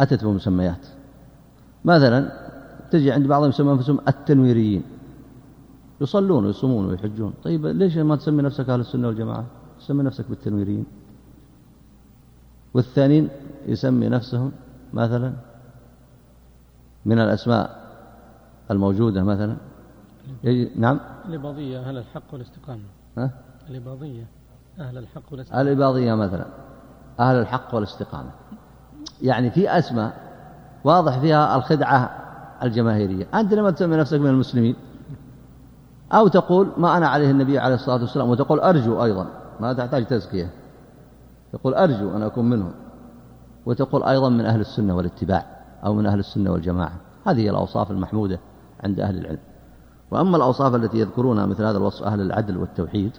أتت بمسميات. مثلا تجي عند بعضهم يسمى أنفسهم التنويريين. يصلون ويصومون ويحجون. طيب ليش ما تسمي نفسك أهل السنة والجماعة؟ تسمي نفسك بالتنويريين. والثانيين يسمي نفسهم مثلا من الأسماء الموجودة مثلا؟ نعم؟ الإباضية أهل الحق والاستقامة. ها؟ الإباضية أهل الحق والاستقامة. الإباضية مثلا أهل الحق والاستقامة. يعني في أسماء واضح فيها الخدعة الجماهيرية. أنت لما تسمي نفسك من المسلمين؟ أو تقول ما أنا عليه النبي عليه الصلاة والسلام وتقول أرجو أيضا ما تحتاج تزكية. تقول أرجو أن أكون منهم. وتقول أيضا من أهل السنة والاتباع أو من أهل السنة والجماعة. هذه هي الأوصاف المحمودة عند أهل العلم. وأما الأوصاف التي يذكرونها مثل هذا الوصف أهل العدل والتوحيد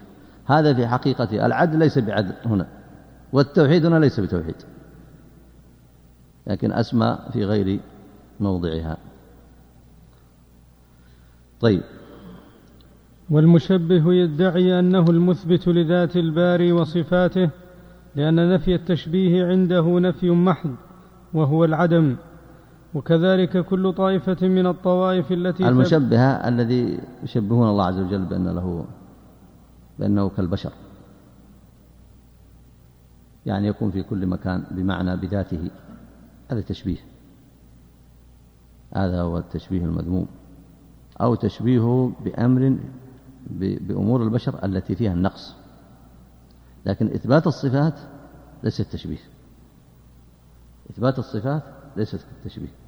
هذا في حقيقة العدل ليس بعدل هنا والتوحيد هنا ليس بتوحيد. لكن أسمى في غير موضعها. طيب. والمشبه يدعي أنه المثبت لذات الباري وصفاته لأن نفي التشبيه عنده نفي محض وهو العدم. وكذلك كل طائفة من الطوائف التي المشبهة الذي يشبهون الله عز وجل بأن له بأنه كالبشر. يعني يكون في كل مكان بمعنى بذاته. هذا تشبيه. هذا هو التشبيه المذموم. أو تشبيهه بأمر بأمور البشر التي فيها النقص. لكن إثبات الصفات ليس التشبيه إثبات الصفات ليست التشبيه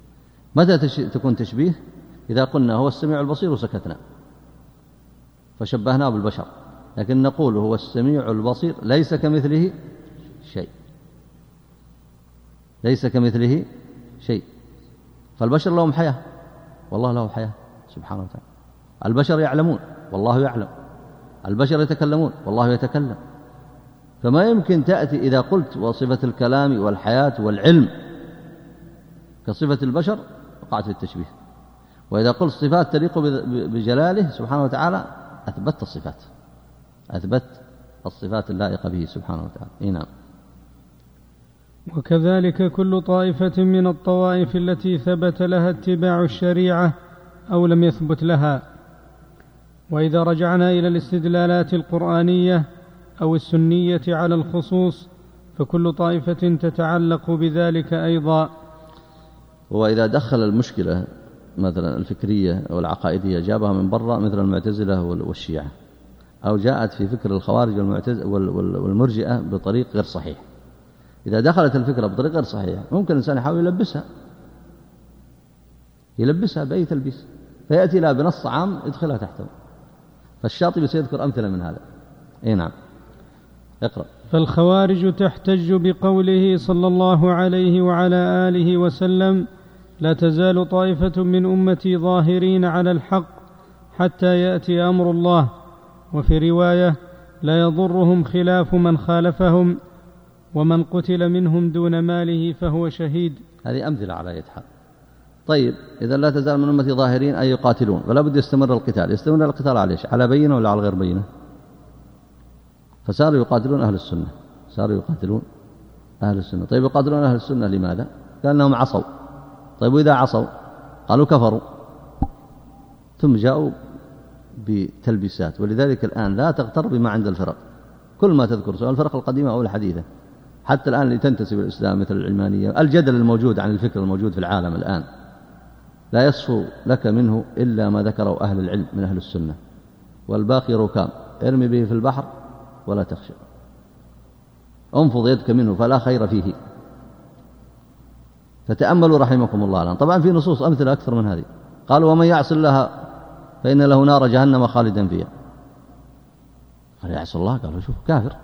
متى تكون تشبيه؟ إذا قلنا هو السميع البصير وسكتنا فشبهناه بالبشر. لكن نقول هو السميع البصير ليس كمثله شيء. ليس كمثله شيء. فالبشر لهم حياة. والله له حياة. سبحانه وتعالى. البشر يعلمون. والله يعلم. البشر يتكلمون. والله يتكلم. فما يمكن تأتي إذا قلت وصفة الكلام والحياة والعلم كصفة البشر وقعت في التشبيه. وإذا قلت صفات تليق بجلاله سبحانه وتعالى أثبت الصفات. أثبت الصفات اللائقة به سبحانه وتعالى. إيه نعم. وكذلك كل طائفة من الطوائف التي ثبت لها اتباع الشريعة أو لم يثبت لها. وإذا رجعنا إلى الاستدلالات القرآنية أو السنية على الخصوص فكل طائفة تتعلق بذلك أيضا. وإذا دخل المشكلة مثلا الفكرية أو العقائدية جابها من برا مثل المعتزلة والشيعة. أو جاءت في فكر الخوارج والمرجئة بطريق غير صحيح. إذا دخلت الفكرة بطريقة غير صحيحة ممكن الإنسان يحاول يلبسها. يلبسها بأي تلبيس. فيأتي لها بنص عام يدخلها تحته. فالشاطبي سيذكر أمثلة من هذا. أي نعم. اقرأ. فالخوارج تحتج بقوله صلى الله عليه وعلى آله وسلم لا تزال طائفة من أمتي ظاهرين على الحق حتى يأتي أمر الله وفي رواية لا يضرهم خلاف من خالفهم ومن قتل منهم دون ماله فهو شهيد. هذه أمثلة على يتحق طيب إذا لا تزال من أمتي ظاهرين أي يقاتلون؟ فلا بد يستمر القتال. يستمر القتال على إيش؟ على بينة ولا على غير بينة؟ فصاروا يقاتلون أهل السنة. صاروا يقاتلون أهل السنة. طيب يقاتلون أهل السنة لماذا؟ قال أنهم عصوا. طيب وإذا عصوا؟ قالوا كفروا. ثم جاءوا بتلبيسات ولذلك الآن لا تغتر بما عند الفرق. كل ما تذكر سواء الفرق القديمة أو الحديثة. حتى الآن اللي تنتسب الإسلام مثل العلمانية الجدل الموجود عن الفكر الموجود في العالم الآن. لا يصفو لك منه إلا ما ذكره أهل العلم من أهل السنة. والباقي ركام. ارمي به في البحر ولا تخشى. انفض يدك منه فلا خير فيه. فتأملوا رحمكم الله الآن. طبعا في نصوص أمثلة أكثر من هذه. قالوا ومن يعص الله فإن له نار جهنم خالدا فيها. قال يعص الله؟ قالوا شوف كافر.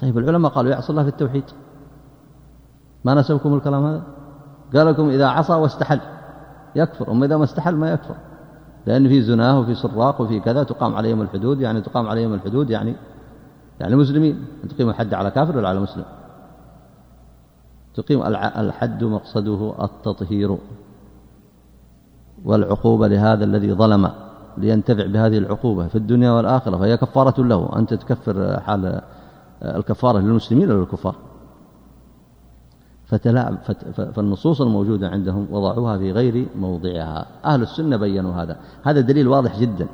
طيب العلماء قالوا يعصي الله في التوحيد. ما نسبكم الكلام هذا؟ قال لكم إذا عصى واستحل. يكفر. أما إذا ما استحل ما يكفر. لأن في زناه وفي سراق وفي كذا تقام عليهم الحدود يعني تقام عليهم الحدود يعني يعني مسلمين. تقيم الحد على كافر ولا على مسلم؟ تقيم الحد مقصده التطهير والعقوبة لهذا الذي ظلم لينتفع بهذه العقوبة في الدنيا والآخرة فهي كفارة له أنت تكفر حال الكفارة للمسلمين ولا للكفار؟ فتلاعب فالنصوص الموجودة عندهم وضعوها في غير موضعها. أهل السنة بينوا هذا. هذا دليل واضح جدا.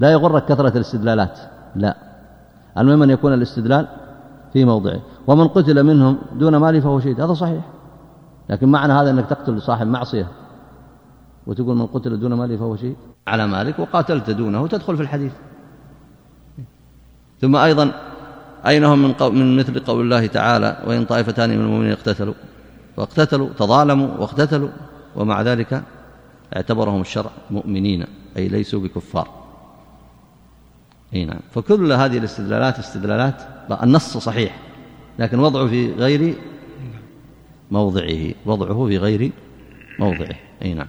لا يغرك كثرة الاستدلالات. لا. المهم أن يكون الاستدلال في موضعه. ومن قتل منهم دون مال فهو شهيد. هذا صحيح. لكن معنى هذا أنك تقتل صاحب معصية وتقول من قتل دون مال فهو شهيد. على مالك وقاتلت دونه تدخل في الحديث. ثم أيضا أين هم من, قو... من مثل قول الله تعالى وإن طائفتان من المؤمنين اقتتلوا واقتتلوا تظالموا واقتتلوا ومع ذلك اعتبرهم الشرع مؤمنين أي ليسوا بكفار. أي نعم. فكل هذه الاستدلالات استدلالات النص صحيح لكن وضعه في غير موضعه. وضعه في غير موضعه. أي نعم.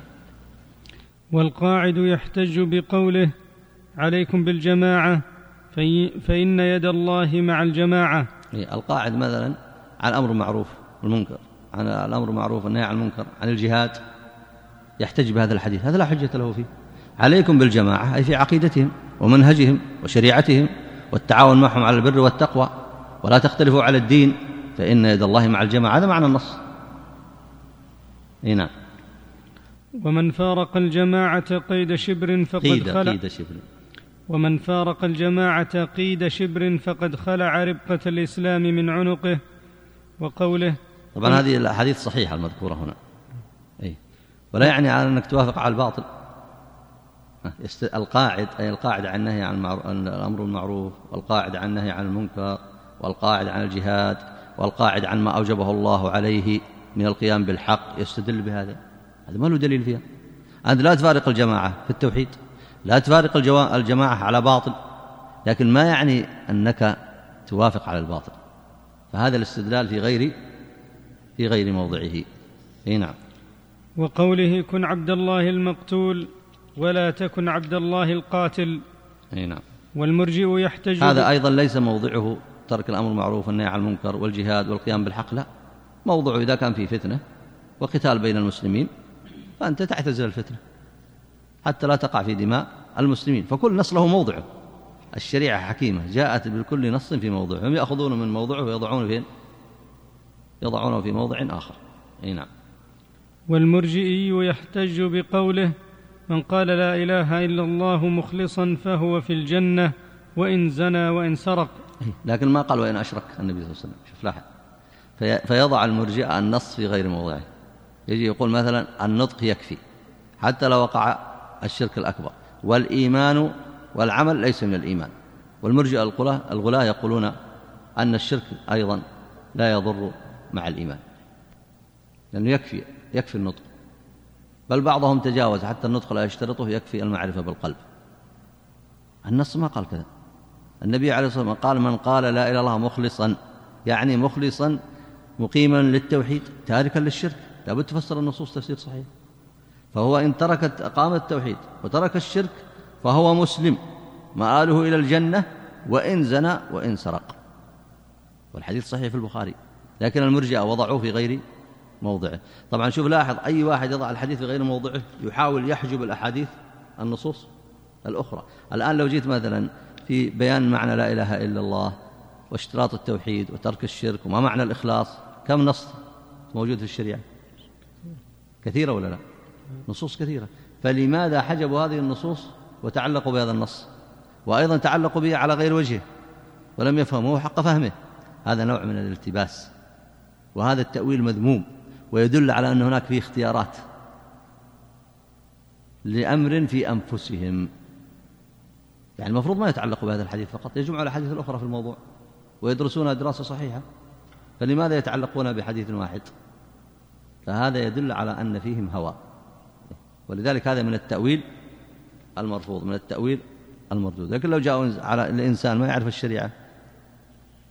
والقاعد يحتج بقوله عليكم بالجماعة فإن يد الله مع الجماعة. القاعد مثلا عن الأمر المعروف والمنكر عن الأمر المعروف والنهي عن المنكر عن الجهاد يحتج بهذا الحديث. هذا لا حجة له فيه. عليكم بالجماعة أي في عقيدتهم ومنهجهم وشريعتهم والتعاون معهم على البر والتقوى ولا تختلفوا على الدين فإن يد الله مع الجماعة. هذا معنى النص. اي نعم. ومن فارق الجماعة قيد شبر فقد قيد خلع. قيد شبر. ومن فارق الجماعة قيد شبر فقد خلع ربقة الإسلام من عنقه وقوله. طبعا هذه الأحاديث صحيحة المذكورة هنا. أي ولا يعني على أنك توافق على الباطل. القاعد أي القاعد عن النهي عن الأمر بالمعروف والقاعد عن النهي عن المنكر والقاعد عن الجهاد والقاعد عن ما أوجبه الله عليه من القيام بالحق يستدل بهذا. هذا ما له دليل فيها. أنت لا تفارق الجماعة في التوحيد. لا تفارق الجماعة على باطل. لكن ما يعني أنك توافق على الباطل. فهذا الاستدلال في غير في غير موضعه. إي نعم. وقوله كن عبد الله المقتول ولا تكن عبد الله القاتل. أي نعم. والمرجئ يحتج هذا أيضا ليس موضعه ترك الأمر بالمعروف والنهي عن المنكر والجهاد والقيام بالحق لا. موضعه إذا كان في فتنة وقتال بين المسلمين فأنت تعتزل الفتنة حتى لا تقع في دماء المسلمين. فكل نص له موضعه. الشريعة حكيمة جاءت بكل نص في موضعه. هم يأخذون من موضعه ويضعونه فين؟ يضعونه في موضع آخر. أي نعم. والمرجئي يحتج بقوله من قال لا إله إلا الله مخلصا فهو في الجنة وإن زنى وإن سرق. لكن ما قال وإن أشرك النبي صلى الله عليه وسلم. شوف لاحظ. في فيضع المرجئة النص في غير موضعه. يجي يقول مثلا النطق يكفي حتى لو وقع الشرك الأكبر. والإيمان والعمل ليس من الإيمان. والمرجئة الغلاة الغلاة يقولون أن الشرك أيضا لا يضر مع الإيمان. لأنه يكفي يكفي النطق. بل بعضهم تجاوز حتى النطق لا يشترطه يكفي المعرفة بالقلب. النص ما قال كذا. النبي عليه الصلاة والسلام قال من قال لا إله إلا الله مخلصا يعني مخلصا مقيما للتوحيد تاركا للشرك. لابد تفسر النصوص تفسير صحيح. فهو إن ترك أقام التوحيد وترك الشرك فهو مسلم. مآله إلى الجنة وإن زنى وإن سرق. والحديث صحيح في البخاري. لكن المرجئة وضعوه في غير موضعه. طبعا شوف لاحظ أي واحد يضع الحديث في غير موضعه يحاول يحجب الأحاديث النصوص الأخرى. الآن لو جيت مثلا في بيان معنى لا إله إلا الله واشتراط التوحيد وترك الشرك وما معنى الإخلاص كم نص موجود في الشريعة؟ كثيرة ولا لا؟ نصوص كثيرة. فلماذا حجبوا هذه النصوص وتعلقوا بهذا النص؟ وأيضا تعلقوا به على غير وجهه ولم يفهموه حق فهمه. هذا نوع من الالتباس وهذا التأويل مذموم. ويدل على أن هناك فيه اختيارات لأمر في أنفسهم. يعني المفروض ما يتعلقوا بهذا الحديث فقط يجمعوا الأحاديث الأخرى في الموضوع ويدرسونها دراسة صحيحة. فلماذا يتعلقون بحديث واحد؟ فهذا يدل على أن فيهم هوى. ولذلك هذا من التأويل المرفوض من التأويل المردود. لكن لو جاءوا على الإنسان ما يعرف الشريعة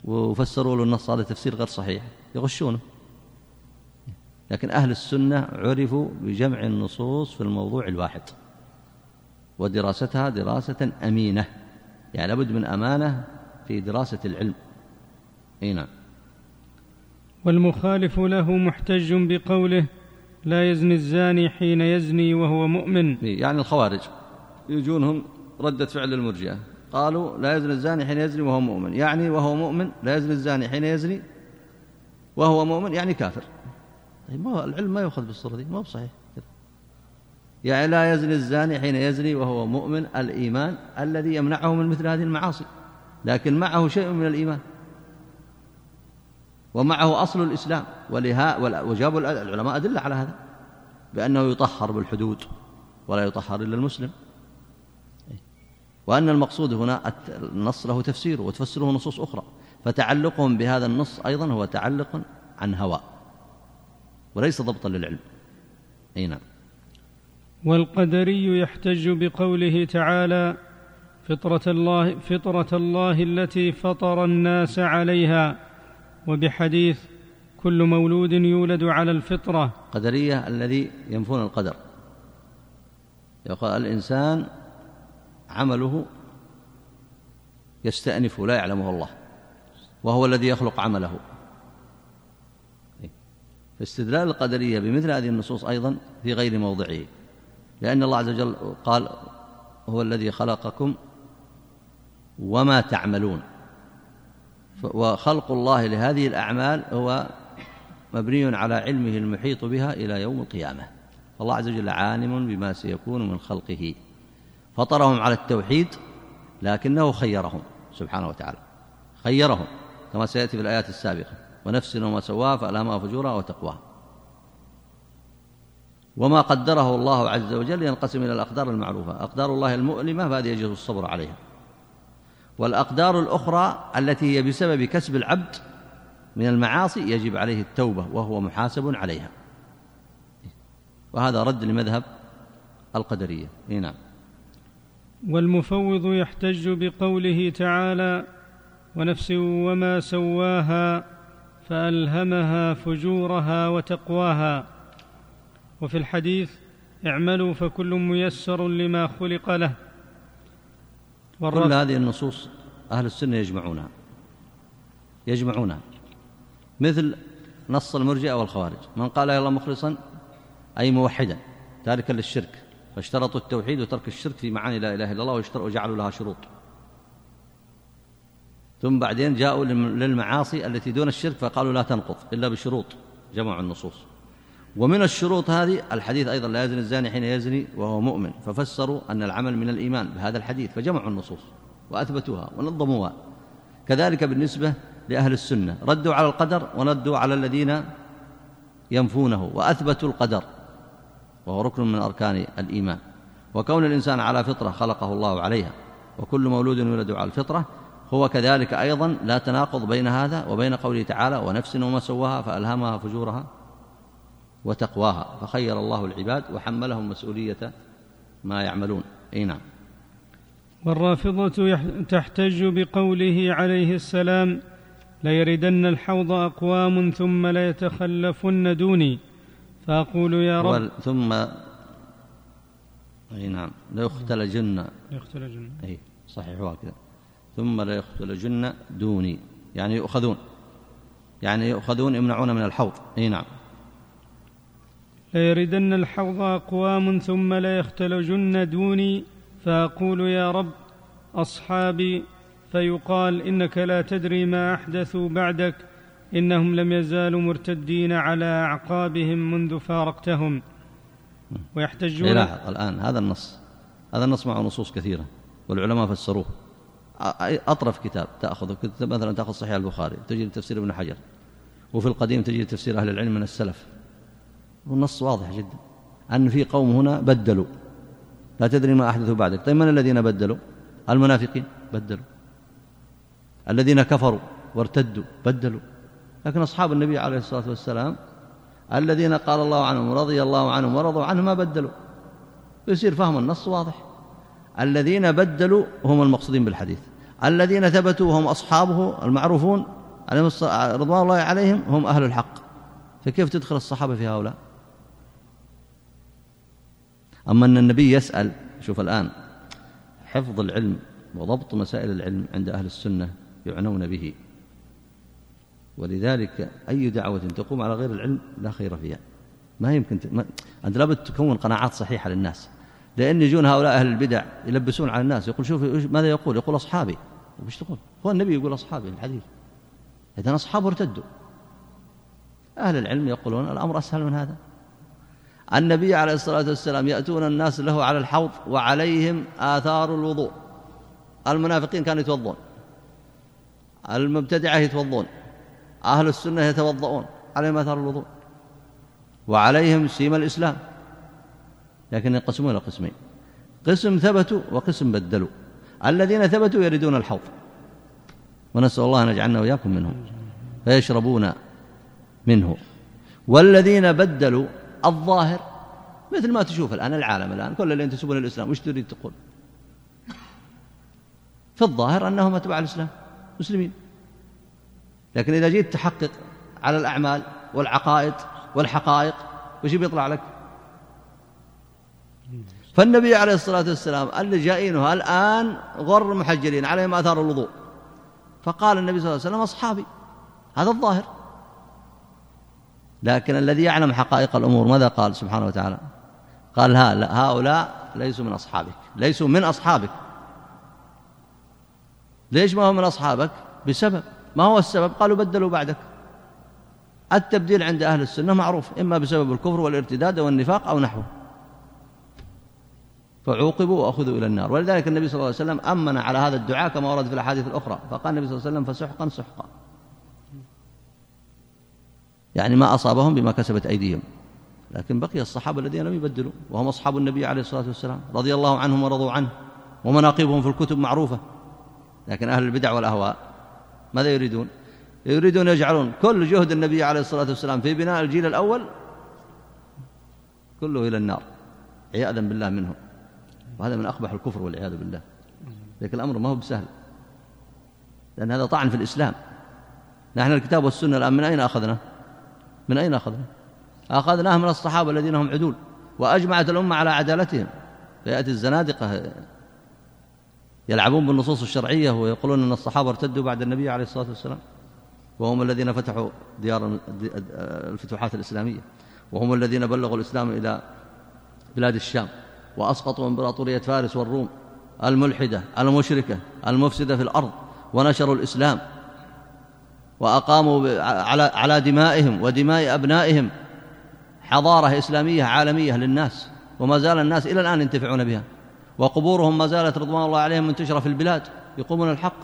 وفسروا له النص هذا تفسير غير صحيح يغشونه. لكن أهل السنة عرفوا بجمع النصوص في الموضوع الواحد ودراستها دراسة أمينة يعني لابد من أمانة في دراسة العلم. أي نعم. والمخالف له محتج بقوله لا يزني الزاني حين يزني وهو مؤمن. يعني الخوارج يجونهم ردة فعل المرجئة قالوا لا يزني الزاني حين يزني وهو مؤمن يعني وهو مؤمن لا يزني الزاني حين يزني وهو مؤمن يعني كافر. ما العلم ما يؤخذ بالصورة دي. ما هو صحيح يعني لا يزني الزاني حين يزني وهو مؤمن الإيمان الذي يمنعه من مثل هذه المعاصي. لكن معه شيء من الإيمان. ومعه أصل الإسلام. ولها وجابوا العلماء أدلة على هذا. بأنه يطهر بالحدود ولا يطهر إلا المسلم. وأن المقصود هنا النص له تفسير وتفسره نصوص أخرى. فتعلقهم بهذا النص أيضا هو تعلق عن هوى. وليس ضبطا للعلم. أي نعم. والقدري يحتج بقوله تعالى فطرة الله فطرة الله التي فطر الناس عليها. وبحديث كل مولود يولد على الفطرة. قدرية الذي ينفون القدر. يقول الإنسان عمله يستأنف لا يعلمه الله. وهو الذي يخلق عمله. فاستدلال القدرية بمثل هذه النصوص أيضا في غير موضعه لأن الله عز وجل قال هو الذي خلقكم وما تعملون وخلق الله لهذه الأعمال هو مبني على علمه المحيط بها إلى يوم القيامة. فالله عز وجل عالم بما سيكون من خلقه. فطرهم على التوحيد لكنه خيرهم سبحانه وتعالى. خيرهم كما سيأتي في الآيات السابقة. ونفس وما سواها فألهمها فجورها وتقواها وما قدره الله عز وجل ينقسم إلى الأقدار المعروفة. أقدار الله المؤلمة فهذه يجب الصبر عليها. والأقدار الأخرى التي هي بسبب كسب العبد من المعاصي يجب عليه التوبة وهو محاسب عليها. وهذا رد لمذهب القدرية. نعم. والمفوض يحتج بقوله تعالى ونفس وما سواها فألهمها فجورها وتقواها. وفي الحديث اعملوا فكل ميسر لما خلق له. كل هذه النصوص أهل السنة يجمعونها. يجمعونها. مثل نص المرجئة والخوارج. من قال يا الله مخلصا أي موحدا تاركا للشرك. فاشترطوا التوحيد وترك الشرك في معاني لا إله إلا الله وجعلوا لها شروط. ثم بعدين جاءوا للمعاصي التي دون الشرك فقالوا لا تنقض إلا بشروط جمعوا النصوص. ومن الشروط هذه الحديث أيضا لا يزني الزاني حين يزني وهو مؤمن ففسروا أن العمل من الإيمان بهذا الحديث فجمعوا النصوص وأثبتوها ونظموها. كذلك بالنسبة لأهل السنة ردوا على القدر وردوا على الذين ينفونه وأثبتوا القدر وهو ركن من أركان الإيمان. وكون الإنسان على فطرة خلقه الله عليها وكل مولود يولد على الفطرة هو كذلك أيضا لا تناقض بين هذا وبين قوله تعالى ونفس وما سواها فألهمها فجورها وتقواها فخير الله العباد وحملهم مسؤولية ما يعملون. أي نعم. والرافضة تحتج بقوله عليه السلام ليردن الحوض أقوام ثم ليتخلفن دوني فأقول يا رب ثم أي نعم. ليختلجن. ليختلجن. أي صحيح هكذا ثم ليختلجن دوني. يعني يؤخذون. يعني يؤخذون يمنعون من الحوض. أي نعم. ليردن الحوض أقوام ثم ليختلجن دوني فأقول يا رب أصحابي فيقال إنك لا تدري ما أحدثوا بعدك إنهم لم يزالوا مرتدين على أعقابهم منذ فارقتهم. ويحتجون لاحظ الآن هذا النص. هذا النص معه نصوص كثيرة والعلماء فسروه. أطرف كتاب تأخذ مثلا تأخذ صحيح البخاري تجد تفسير ابن حجر. وفي القديم تجد تفسير أهل العلم من السلف. والنص واضح جدا. أن في قوم هنا بدلوا. لا تدري ما أحدثوا بعدك. طيب من الذين بدلوا؟ المنافقين بدلوا. الذين كفروا وارتدوا بدلوا. لكن أصحاب النبي عليه الصلاة والسلام الذين قال الله عنهم ورضي الله عنهم ورضوا عنه ما بدلوا. يصير فهم النص واضح. الذين بدلوا هم المقصودين بالحديث. الذين ثبتوا هم أصحابه المعروفون رضوان الله عليهم هم أهل الحق. فكيف تدخل الصحابة في هؤلاء؟ أما أن النبي يسأل شوف الآن حفظ العلم وضبط مسائل العلم عند أهل السنة يعنون به. ولذلك أي دعوة تقوم على غير العلم لا خير فيها. ما يمكن ت... ما... أنت لابد تكون قناعات صحيحة للناس. لأن يجون هؤلاء أهل البدع يلبسون على الناس يقول شوف ماذا يقول؟ يقول أصحابي. وش تقول؟ هو النبي يقول أصحابي الحديث. إذا أصحابه ارتدوا. أهل العلم يقولون الأمر أسهل من هذا. النبي عليه الصلاة والسلام يأتون الناس له على الحوض وعليهم آثار الوضوء. المنافقين كانوا يتوضون المبتدعة يتوضون أهل السنة يتوضؤون عليهم آثار الوضوء. وعليهم سيم الإسلام. لكن ينقسمون إلى قسمين. قسم ثبتوا وقسم بدلوا. الذين ثبتوا يريدون الحوض. ونسأل الله أن يجعلنا وإياكم منهم فيشربون منه. والذين بدلوا الظاهر مثل ما تشوف الآن العالم الآن كل اللي ينتسبون للإسلام وش تريد تقول؟ في الظاهر أنهم أتباع الإسلام مسلمين. لكن إذا جيت تحقق على الأعمال والعقائد والحقائق وش بيطلع لك؟ فالنبي عليه الصلاة والسلام اللي جائينه الآن غر محجلين عليهم آثار الوضوء. فقال النبي صلى الله عليه وسلم أصحابي هذا الظاهر. لكن الذي يعلم حقائق الأمور ماذا قال سبحانه وتعالى؟ قال هؤلاء ليسوا من أصحابك ليسوا من أصحابك. ليش ما هم من أصحابك؟ بسبب. ما هو السبب؟ قالوا بدلوا بعدك. التبديل عند أهل السنة معروف إما بسبب الكفر والارتداد والنفاق أو نحوه. فعوقبوا وأخذوا إلى النار. ولذلك النبي صلى الله عليه وسلم أمن على هذا الدعاء كما ورد في الأحاديث الأخرى. فقال النبي صلى الله عليه وسلم فسحقا سحقا. يعني ما أصابهم بما كسبت أيديهم. لكن بقي الصحابة الذين لم يبدلوا وهم أصحاب النبي عليه الصلاة والسلام رضي الله عنهم ورضوا عنه ومناقبهم في الكتب معروفة. لكن أهل البدع والأهواء ماذا يريدون؟ يريدون يجعلون كل جهد النبي عليه الصلاة والسلام في بناء الجيل الأول كله إلى النار عياذا بالله منهم. وهذا من أقبح الكفر والعياذ بالله. لكن الأمر ما هو بسهل. لأن هذا طعن في الإسلام. نحن الكتاب والسنة الآن من أين أخذنا؟ من أين أخذنا؟ أخذناه من الصحابة الذين هم عدول وأجمعت الأمة على عدالتهم. فيأتي الزنادقة يلعبون بالنصوص الشرعية ويقولون أن الصحابة ارتدوا بعد النبي عليه الصلاة والسلام. وهم الذين فتحوا ديار الفتوحات الإسلامية. وهم الذين بلغوا الإسلام إلى بلاد الشام. وأسقطوا إمبراطورية فارس والروم الملحدة المشركة المفسدة في الأرض ونشروا الإسلام. وأقاموا على دمائهم ودماء أبنائهم حضارة إسلامية عالمية للناس وما زال الناس إلى الآن ينتفعون بها. وقبورهم ما زالت رضوان الله عليهم منتشرة في البلاد يقومون الحق.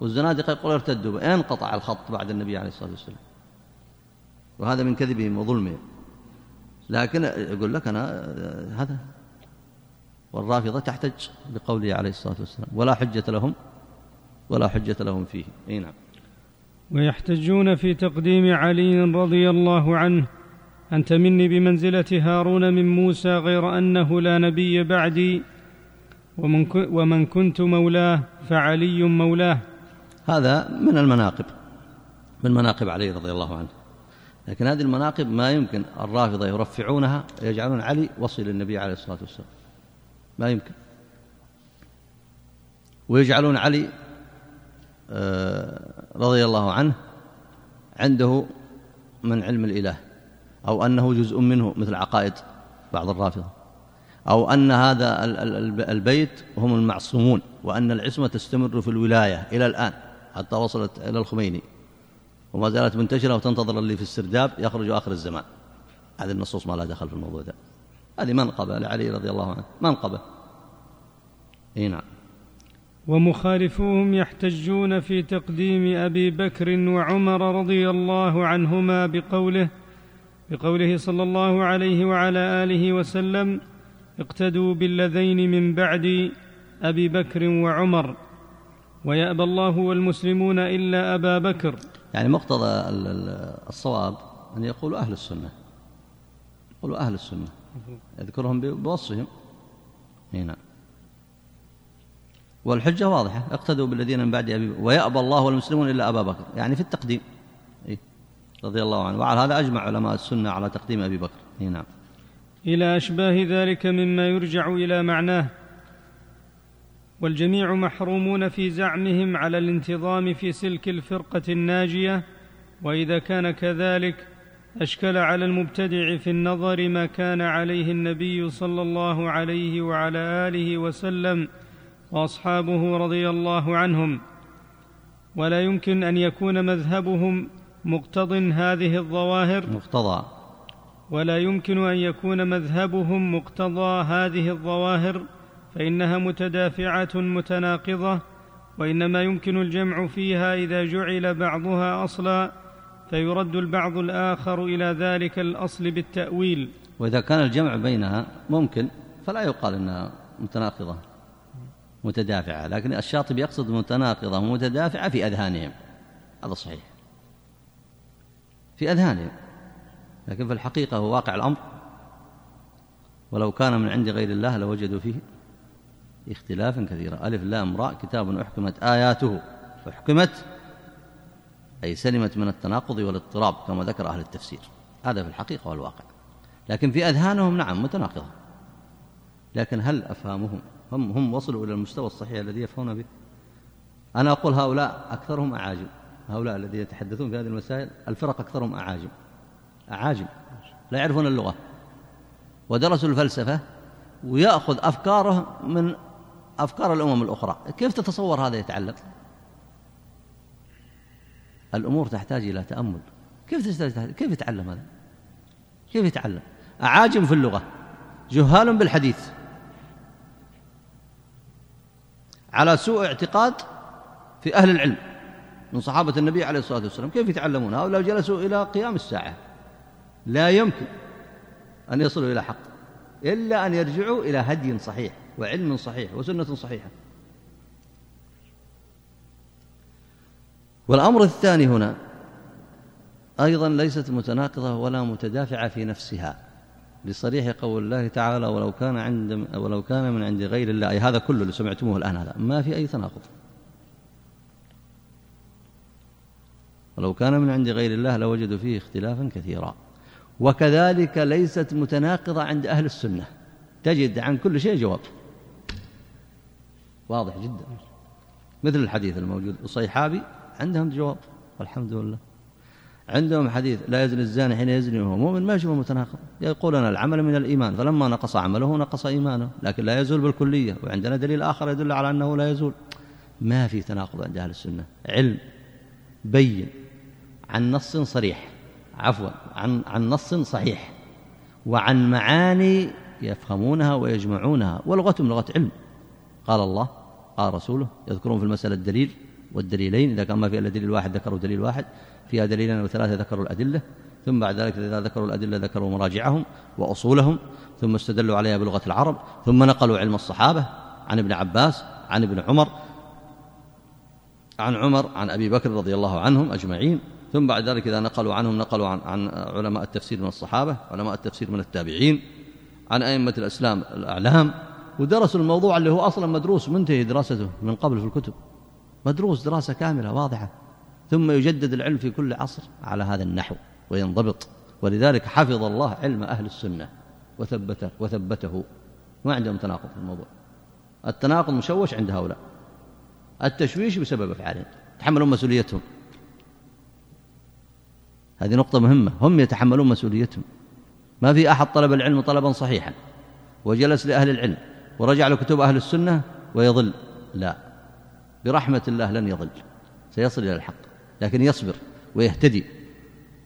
والزنادقة يقول ارتدوا انقطع الخط بعد النبي عليه الصلاة والسلام. وهذا من كذبهم وظلمهم. لكن يقول لك أنا هذا والرافضة تحتج بقوله عليه الصلاة والسلام ولا حجة لهم ولا حجة لهم فيه. أي نعم. ويحتجون في تقديم علي رضي الله عنه أنت مني بمنزلة هارون من موسى غير أنه لا نبي بعدي ومن, ومن كنت مولاه فعلي مولاه. هذا من المناقب من مناقب علي رضي الله عنه. لكن هذه المناقب ما يمكن الرافضة يرفعونها يجعلون علي وصي للنبي عليه الصلاة والسلام. ما يمكن. ويجعلون علي آه، رضي الله عنه عنده من علم الإله أو أنه جزء منه مثل عقائد بعض الرافضة أو أن هذا البيت هم المعصومون وأن العصمة تستمر في الولاية إلى الآن حتى وصلت إلى الخميني. وما زالت منتشرة وتنتظر اللي في السرداب يخرج آخر الزمان. هذه النصوص ما لها دخل في الموضوع ده. هذه منقبة لعلي رضي الله عنه. منقبة. إي نعم. ومخالفوهم يحتجون في تقديم أبي بكر وعمر رضي الله عنهما بقوله بقوله صلى الله عليه وعلى آله وسلم اقتدوا بالذين من بعد أبي بكر وعمر ويأبى الله والمسلمون إلا أبا بكر. يعني مقتضى الصواب أن يقول أهل السنة. يقولوا أهل السنة. يذكرهم بوصفهم. هنا والحجة واضحة. اقتدوا بالذين من بعد أبي ويأبى الله والمسلمون إلا أبا بكر. يعني في التقديم. إيه؟ رضي الله عنه. وعلى هذا أجمع علماء السنة على تقديم أبي بكر. إيه نعم. إلى أشباه ذلك مما يرجع إلى معناه. والجميع محرومون في زعمهم على الانتظام في سلك الفرقة الناجية. وإذا كان كذلك أشكل على المبتدع في النظر ما كان عليه النبي صلى الله عليه وعلى آله وسلم وأصحابه رضي الله عنهم. ولا يمكن أن يكون مذهبهم مقتض هذه الظواهر. مقتضى. ولا يمكن أن يكون مذهبهم مقتضى هذه الظواهر فإنها متدافعة متناقضة وإنما يمكن الجمع فيها إذا جعل بعضها أصلا فيرد البعض الآخر إلى ذلك الأصل بالتأويل. وإذا كان الجمع بينها ممكن فلا يقال أنها متناقضة متدافعة لكن الشاطبي يقصد متناقضة متدافعة في أذهانهم. هذا صحيح. في أذهانهم. لكن في الحقيقة هو واقع الأمر. ولو كان من عند غير الله لوجدوا فيه اختلافا كثيرا. ألف لام راء كتاب أحكمت آياته. أحكمت أي سلمت من التناقض والاضطراب كما ذكر أهل التفسير. هذا في الحقيقة والواقع. لكن في أذهانهم نعم متناقضة. لكن هل أفهامهم؟ هم, هم وصلوا إلى المستوى الصحيح الذي يفهمون به؟ أنا أقول هؤلاء أكثرهم أعاجم. هؤلاء الذين يتحدثون في هذه المسائل الفرق أكثرهم أعاجم. أعاجم. لا يعرفون اللغة. ودرسوا الفلسفة ويأخذ أفكاره من أفكار الأمم الأخرى. كيف تتصور هذا يتعلق؟ الأمور تحتاج إلى تأمل. كيف تجتهد كيف يتعلم هذا؟ كيف يتعلم؟ أعاجم في اللغة جهال بالحديث. على سوء اعتقاد في أهل العلم. من صحابة النبي عليه الصلاة والسلام كيف يتعلمون؟ هؤلاء جلسوا إلى قيام الساعة. لا يمكن أن يصلوا إلى حق إلا أن يرجعوا إلى هدي صحيح وعلم صحيح وسنة صحيحة. والأمر الثاني هنا أيضا ليست متناقضة ولا متدافعة في نفسها بصريح قول الله تعالى ولو كان عند ولو كان من عند غير الله. أي هذا كله اللي سمعتموه الآن هذا ما في أي تناقض. ولو كان من عند غير الله لوجدوا فيه اختلافا كثيرا. وكذلك ليست متناقضة عند أهل السنة. تجد عن كل شيء جواب. واضح جدا. مثل الحديث الموجود الصيحابي عندهم جواب والحمد لله. عندهم حديث لا يزني الزاني حين يزني وهو مؤمن ما يشوفه متناقض. يقولون العمل من الإيمان فلما نقص عمله نقص إيمانه لكن لا يزول بالكلية. وعندنا دليل آخر يدل على أنه لا يزول. ما في تناقض عند أهل السنة. علم بين عن نص صريح عفوا عن عن نص صحيح وعن معاني يفهمونها ويجمعونها. ولغتهم لغة علم. قال الله قال رسوله يذكرون في المسألة الدليل. والدليلين إذا كان ما في إلا دليل واحد ذكروا دليل واحد فيها دليلين أو ثلاثة ذكروا الأدلة ثم بعد ذلك إذا ذكروا الأدلة ذكروا مراجعهم وأصولهم ثم استدلوا عليها بلغة العرب ثم نقلوا علم الصحابة عن ابن عباس عن ابن عمر عن عمر عن أبي بكر رضي الله عنهم أجمعين ثم بعد ذلك إذا نقلوا عنهم نقلوا عن, عن علماء التفسير من الصحابة علماء التفسير من التابعين عن أئمة الإسلام الأعلام ودرسوا الموضوع اللي هو أصلا مدروس منتهي دراسته من قبل في الكتب. مدروس دراسة كاملة واضحة ثم يجدد العلم في كل عصر على هذا النحو وينضبط. ولذلك حفظ الله علم أهل السنة وثبته وثبته. ما عندهم تناقض في الموضوع. التناقض مشوش عند هؤلاء. التشويش بسبب أفعالهم. تحملون مسؤوليتهم. هذه نقطة مهمة. هم يتحملون مسؤوليتهم. ما في أحد طلب العلم طلبا صحيحا. وجلس لأهل العلم ورجع لكتب أهل السنة ويضل لا. برحمة الله لن يضل. سيصل إلى الحق لكن يصبر ويهتدي.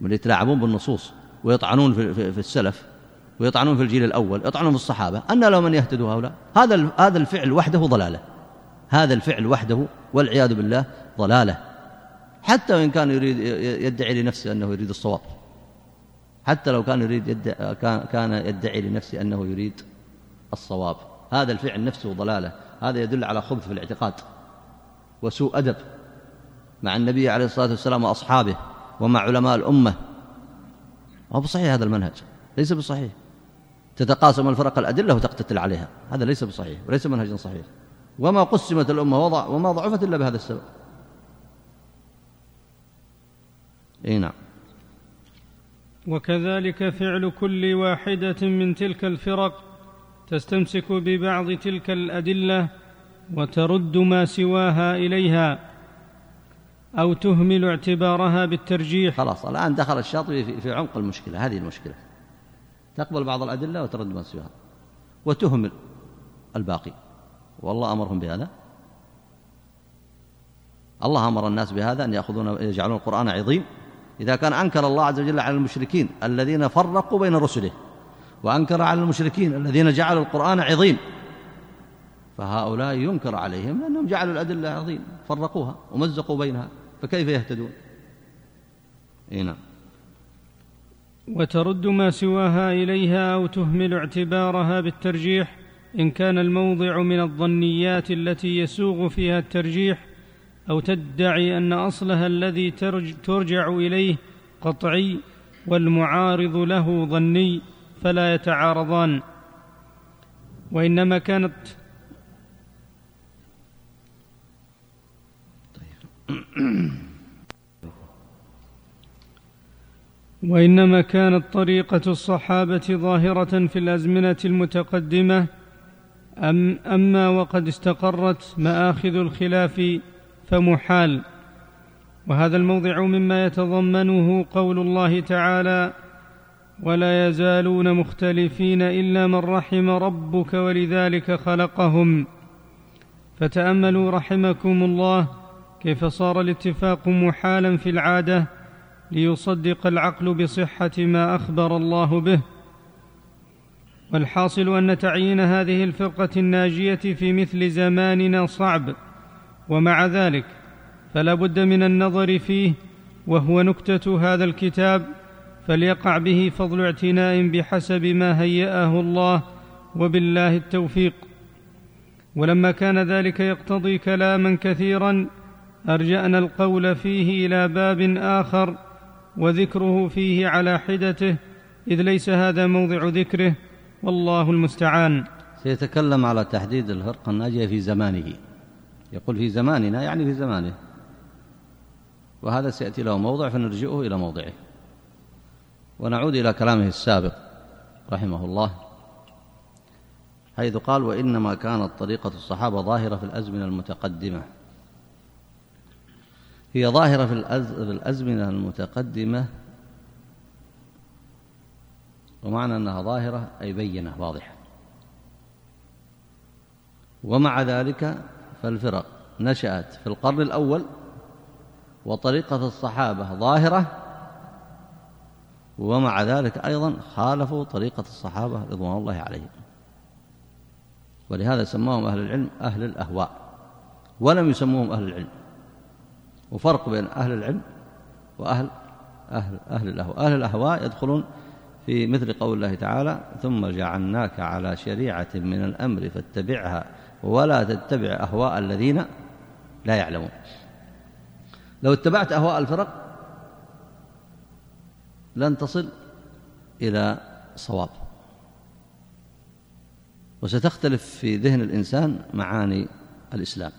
من يتلاعبون بالنصوص ويطعنون في, السلف ويطعنون في الجيل الأول يطعنون في الصحابة. أن لو من يهتدوا هؤلاء. هذا هذا الفعل وحده ضلالة. هذا الفعل وحده والعياذ بالله ضلالة. حتى وإن كان يريد يدعي لنفسه أنه يريد الصواب. حتى لو كان يريد يدعي كان يدعي لنفسه أنه يريد الصواب. هذا الفعل نفسه ضلالة. هذا يدل على خبث في الاعتقاد. وسوء أدب مع النبي عليه الصلاة والسلام وأصحابه ومع علماء الأمة. ما بصحيح هذا المنهج ليس بصحيح. تتقاسم الفرق الأدلة وتقتتل عليها هذا ليس بصحيح وليس منهجا صحيح. وما قسمت الأمة وضع وما ضعفت إلا بهذا السبب. إي نعم. وكذلك فعل كل واحدة من تلك الفرق تستمسك ببعض تلك الأدلة وترد ما سواها إليها أو تهمل اعتبارها بالترجيح. خلاص الآن دخل الشاطبي في عمق المشكلة هذه المشكلة. تقبل بعض الأدلة وترد ما سواها. وتهمل الباقي. والله أمرهم بهذا. الله أمر الناس بهذا أن يأخذون يجعلون القرآن عظيم. إذا كان أنكر الله عز وجل على المشركين الذين فرقوا بين رسله وأنكر على المشركين الذين جعلوا القرآن عظيم فهؤلاء ينكر عليهم لأنهم جعلوا الأدلة عظيم فرقوها ومزقوا بينها فكيف يهتدون؟ إيه نعم. وترد ما سواها إليها أو تهمل اعتبارها بالترجيح إن كان الموضع من الظنيات التي يسوغ فيها الترجيح أو تدعي أن أصلها الذي ترجع إليه قطعي والمعارض له ظني فلا يتعارضان. وإنما كانت وانما كانت طريقة الصحابة ظاهرة في الأزمنة المتقدمة أم أما وقد استقرت مآخذ الخلاف فمحال. وهذا الموضع مما يتضمنه قول الله تعالى ولا يزالون مختلفين إلا من رحم ربك ولذلك خلقهم فتأملوا رحمكم الله كيف صار الاتفاق محالا في العادة ليصدق العقل بصحة ما أخبر الله به؟ والحاصل أن تعيين هذه الفرقة الناجية في مثل زماننا صعب ومع ذلك فلا بد من النظر فيه وهو نكتة هذا الكتاب فليقع به فضل اعتناء بحسب ما هيأه الله وبالله التوفيق. ولما كان ذلك يقتضي كلاما كثيرا أرجأنا القول فيه إلى باب آخر وذكره فيه على حدته إذ ليس هذا موضع ذكره والله المستعان. سيتكلم على تحديد الفرقه الناجية في زمانه. يقول في زماننا يعني في زمانه. وهذا سيأتي له موضع فنرجئه إلى موضعه. ونعود إلى كلامه السابق رحمه الله حيث قال وإنما كانت طريقة الصحابة ظاهرة في الأزمنة المتقدمة. هي ظاهرة في الأزمنة المتقدمة. ومعنى أنها ظاهرة أي بينة واضحة. ومع ذلك فالفرق نشأت في القرن الأول وطريقة الصحابة ظاهرة ومع ذلك أيضا خالفوا طريقة الصحابة رضوان الله عليهم. ولهذا سماهم أهل العلم أهل الأهواء ولم يسموهم أهل العلم. وفرق بين أهل العلم وأهل أهل, أهل الأهواء. أهل الأهواء يدخلون في مثل قول الله تعالى ثم جعلناك على شريعة من الأمر فاتبعها ولا تتبع أهواء الذين لا يعلمون. لو اتبعت أهواء الفرق لن تصل إلى صواب. وستختلف في ذهن الإنسان معاني الإسلام.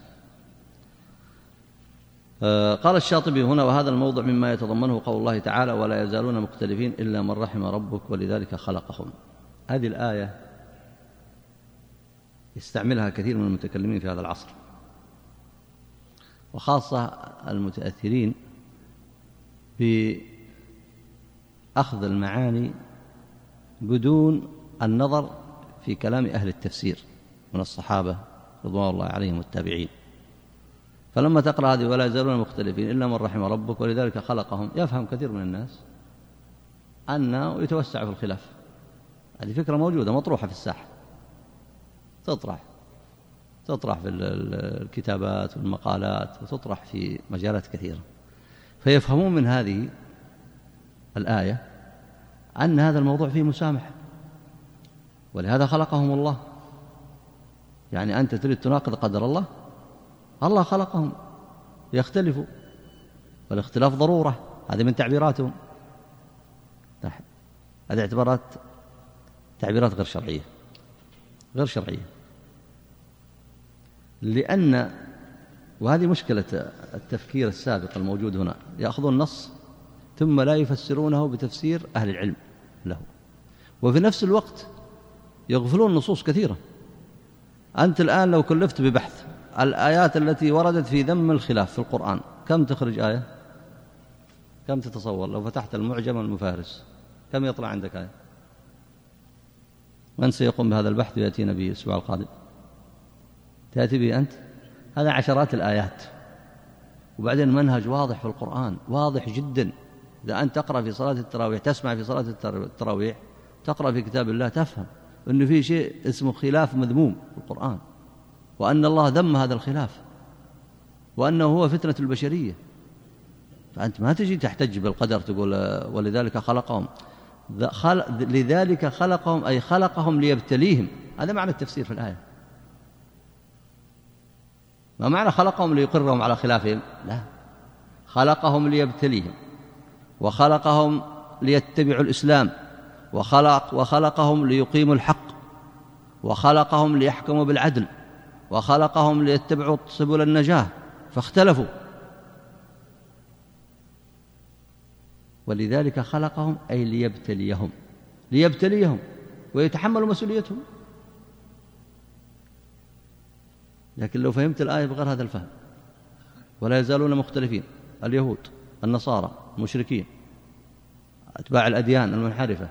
قال الشاطبي هنا وهذا الموضع مما يتضمنه قول الله تعالى ولا يزالون مختلفين إلا من رحم ربك ولذلك خلقهم. هذه الآية يستعملها كثير من المتكلمين في هذا العصر وخاصة المتأثرين بأخذ المعاني بدون النظر في كلام أهل التفسير من الصحابة رضوان الله عليهم والتابعين. فلما تقرأ هذه ولا يزالون مختلفين إلا من رحم ربك ولذلك خلقهم. يفهم كثير من الناس أنه يتوسع في الخلاف. هذه فكرة موجودة مطروحة في الساحة. تطرح تطرح في الكتابات والمقالات وتطرح في مجالات كثيرة. فيفهمون من هذه الآية أن هذا الموضوع فيه مسامحة ولهذا خلقهم الله. يعني أنت تريد تناقض قدر الله الله خلقهم. يختلفوا. والاختلاف ضرورة. هذه من تعبيراتهم. هذه اعتبارات تعبيرات غير شرعية. غير شرعية. لأن وهذه مشكلة التفكير السابق الموجود هنا. يأخذون النص ثم لا يفسرونه بتفسير أهل العلم له. وفي نفس الوقت يغفلون نصوص كثيرة. أنت الآن لو كلفت ببحث الآيات التي وردت في ذم الخلاف في القرآن. كم تخرج آية؟ كم تتصور؟ لو فتحت المعجم المفارس كم يطلع عندك آية؟ من سيقوم بهذا البحث؟ ويأتينا به الأسبوع القادم. تأتي به أنت؟ هذا عشرات الآيات. وبعدين منهج واضح في القرآن واضح جدا. إذا أنت تقرأ في صلاة التراويح تسمع في صلاة التراويح تقرأ في كتاب الله تفهم أنه في شيء اسمه خلاف مذموم في القرآن. وأن الله ذم هذا الخلاف وأنه هو فتنة البشرية. فأنت ما تجي تحتج بالقدر تقول ولذلك خلقهم. لذلك خلقهم أي خلقهم ليبتليهم. هذا معنى التفسير في الآية. ما معنى خلقهم ليقرهم على خلافهم؟ لا. خلقهم ليبتليهم. وخلقهم ليتبعوا الإسلام. وخلق وخلقهم ليقيموا الحق. وخلقهم ليحكموا بالعدل. وخلقهم ليتبعوا سبل النجاة فاختلفوا. ولذلك خلقهم أي ليبتليهم ليبتليهم ويتحملوا مسؤوليتهم. لكن لو فهمت الآية بغير هذا الفهم. ولا يزالون مختلفين اليهود النصارى المشركين أتباع الأديان المنحرفة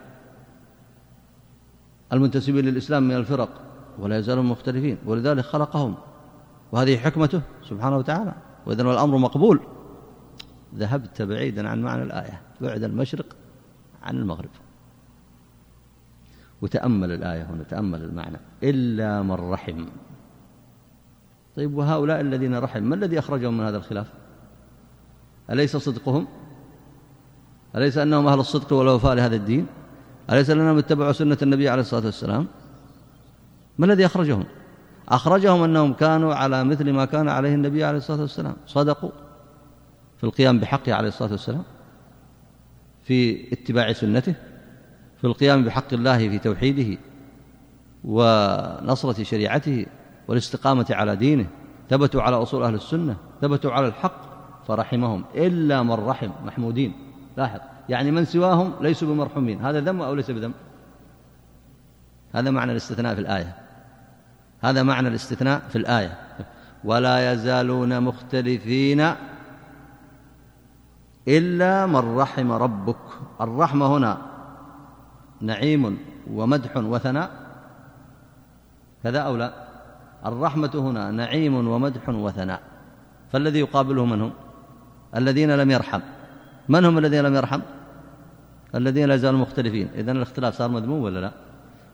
المنتسبين للإسلام من الفرق. ولا يزالون مختلفين ولذلك خلقهم. وهذه حكمته سبحانه وتعالى. وإذن الأمر مقبول. ذهبت بعيدا عن معنى الآية بعد المشرق عن المغرب. وتأمل الآية هنا تأمل المعنى. إلا من رحم. طيب وهؤلاء الذين رحم ما الذي أخرجهم من هذا الخلاف؟ أليس صدقهم؟ أليس أنهم أهل الصدق والوفاء لهذا الدين؟ أليس أنهم اتبعوا سنة النبي عليه الصلاة والسلام؟ ما الذي أخرجهم؟ أخرجهم أنهم كانوا على مثل ما كان عليه النبي عليه الصلاة والسلام صدقوا في القيام بحقه عليه الصلاة والسلام في اتباع سنته في القيام بحق الله في توحيده ونصرة شريعته والاستقامة على دينه ثبتوا على أصول أهل السنة ثبتوا على الحق فرحمهم إلا من رحم محمودين لاحظ يعني من سواهم ليسوا بمرحومين هذا ذم أو ليس بذم هذا معنى الاستثناء في الآية. هذا معنى الاستثناء في الآية. ولا يزالون مختلفين إلا من رحم ربك. الرحمة هنا نعيم ومدح وثناء. كذا أو لا؟ الرحمة هنا نعيم ومدح وثناء. فالذي يقابله من هم؟ الذين لم يرحم. من هم الذين لم يرحم؟ الذين لا زالوا مختلفين. إذن الاختلاف صار مذموم ولا لا؟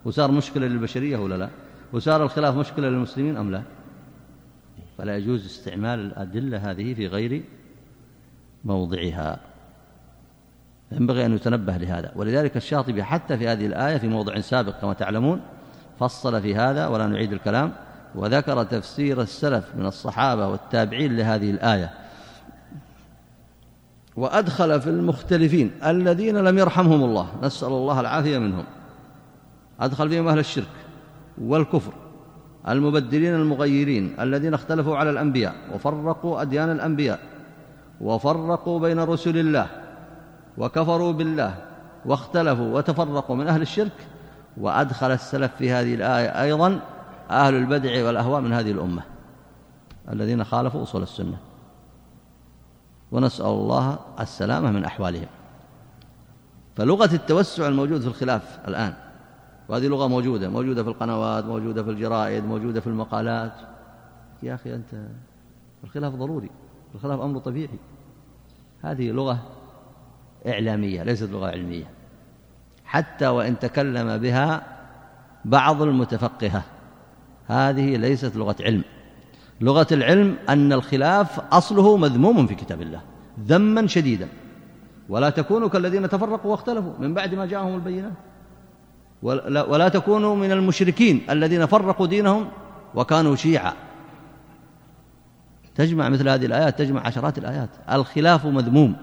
وصار مشكلة للبشرية ولا لا؟ وصار الخلاف مشكلة للمسلمين أم لا؟ فلا يجوز استعمال الأدلة هذه في غير موضعها. ينبغي أن يتنبه لهذا. ولذلك الشاطبي حتى في هذه الآية في موضع سابق كما تعلمون فصل في هذا ولا نعيد الكلام وذكر تفسير السلف من الصحابة والتابعين لهذه الآية. وأدخل في المختلفين الذين لم يرحمهم الله. نسأل الله العافية منهم. أدخل فيهم أهل الشرك. والكفر. المبدلين المغيرين الذين اختلفوا على الأنبياء وفرقوا أديان الأنبياء وفرقوا بين رسل الله وكفروا بالله واختلفوا وتفرقوا من أهل الشرك وأدخل السلف في هذه الآية أيضا أهل البدع والأهواء من هذه الأمة الذين خالفوا أصول السنة. ونسأل الله السلامة من أحوالهم. فلغة التوسع الموجود في الخلاف الآن وهذه لغة موجودة موجودة في القنوات موجودة في الجرائد موجودة في المقالات. يا أخي أنت الخلاف ضروري الخلاف أمر طبيعي. هذه لغة إعلامية ليست لغة علمية. حتى وإن تكلم بها بعض المتفقهة هذه ليست لغة علم. لغة العلم أن الخلاف أصله مذموم في كتاب الله ذما شديدا. ولا تكونوا كالذين تفرقوا واختلفوا من بعد ما جاءهم البينات. ولا, تكونوا من المشركين الذين فرقوا دينهم وكانوا شيعا. تجمع مثل هذه الآيات تجمع عشرات الآيات. الخلاف مذموم.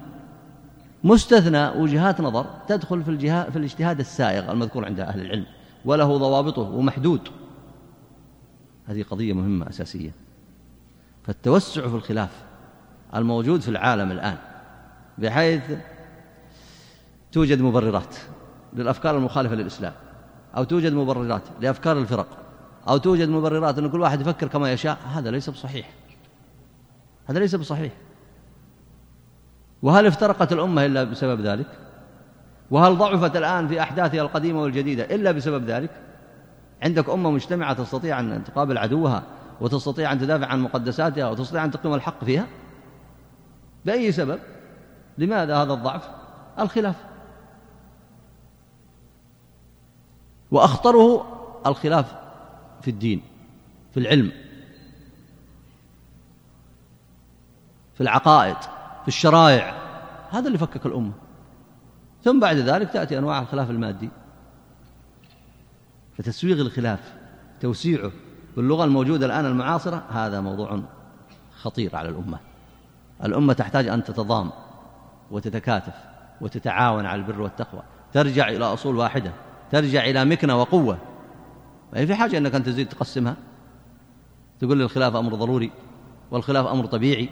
مستثنى وجهات نظر تدخل في, الجهاد في الاجتهاد السائغ المذكور عند أهل العلم وله ضوابطه ومحدود. هذه قضية مهمة أساسية. فالتوسع في الخلاف الموجود في العالم الآن بحيث توجد مبررات للأفكار المخالفة للإسلام. أو توجد مبررات لأفكار الفرق أو توجد مبررات أن كل واحد يفكر كما يشاء هذا ليس بصحيح. هذا ليس بصحيح. وهل افترقت الأمة إلا بسبب ذلك؟ وهل ضعفت الآن في أحداثها القديمة والجديدة إلا بسبب ذلك؟ عندك أمة مجتمعة تستطيع أن تقابل عدوها وتستطيع أن تدافع عن مقدساتها وتستطيع أن تقيم الحق فيها؟ بأي سبب؟ لماذا هذا الضعف؟ الخلاف. وأخطره الخلاف في الدين في العلم في العقائد في الشرائع. هذا اللي فكك الأمة. ثم بعد ذلك تأتي أنواع الخلاف المادي. فتسويغ الخلاف توسيعه باللغة الموجودة الآن المعاصرة هذا موضوع خطير على الأمة. الأمة تحتاج أن تتضام وتتكاتف وتتعاون على البر والتقوى. ترجع إلى أصول واحدة. ترجع إلى مكنة وقوة. ما في حاجة أنك أن تزيد تقسمها؟ تقول الخلاف أمر ضروري والخلاف أمر طبيعي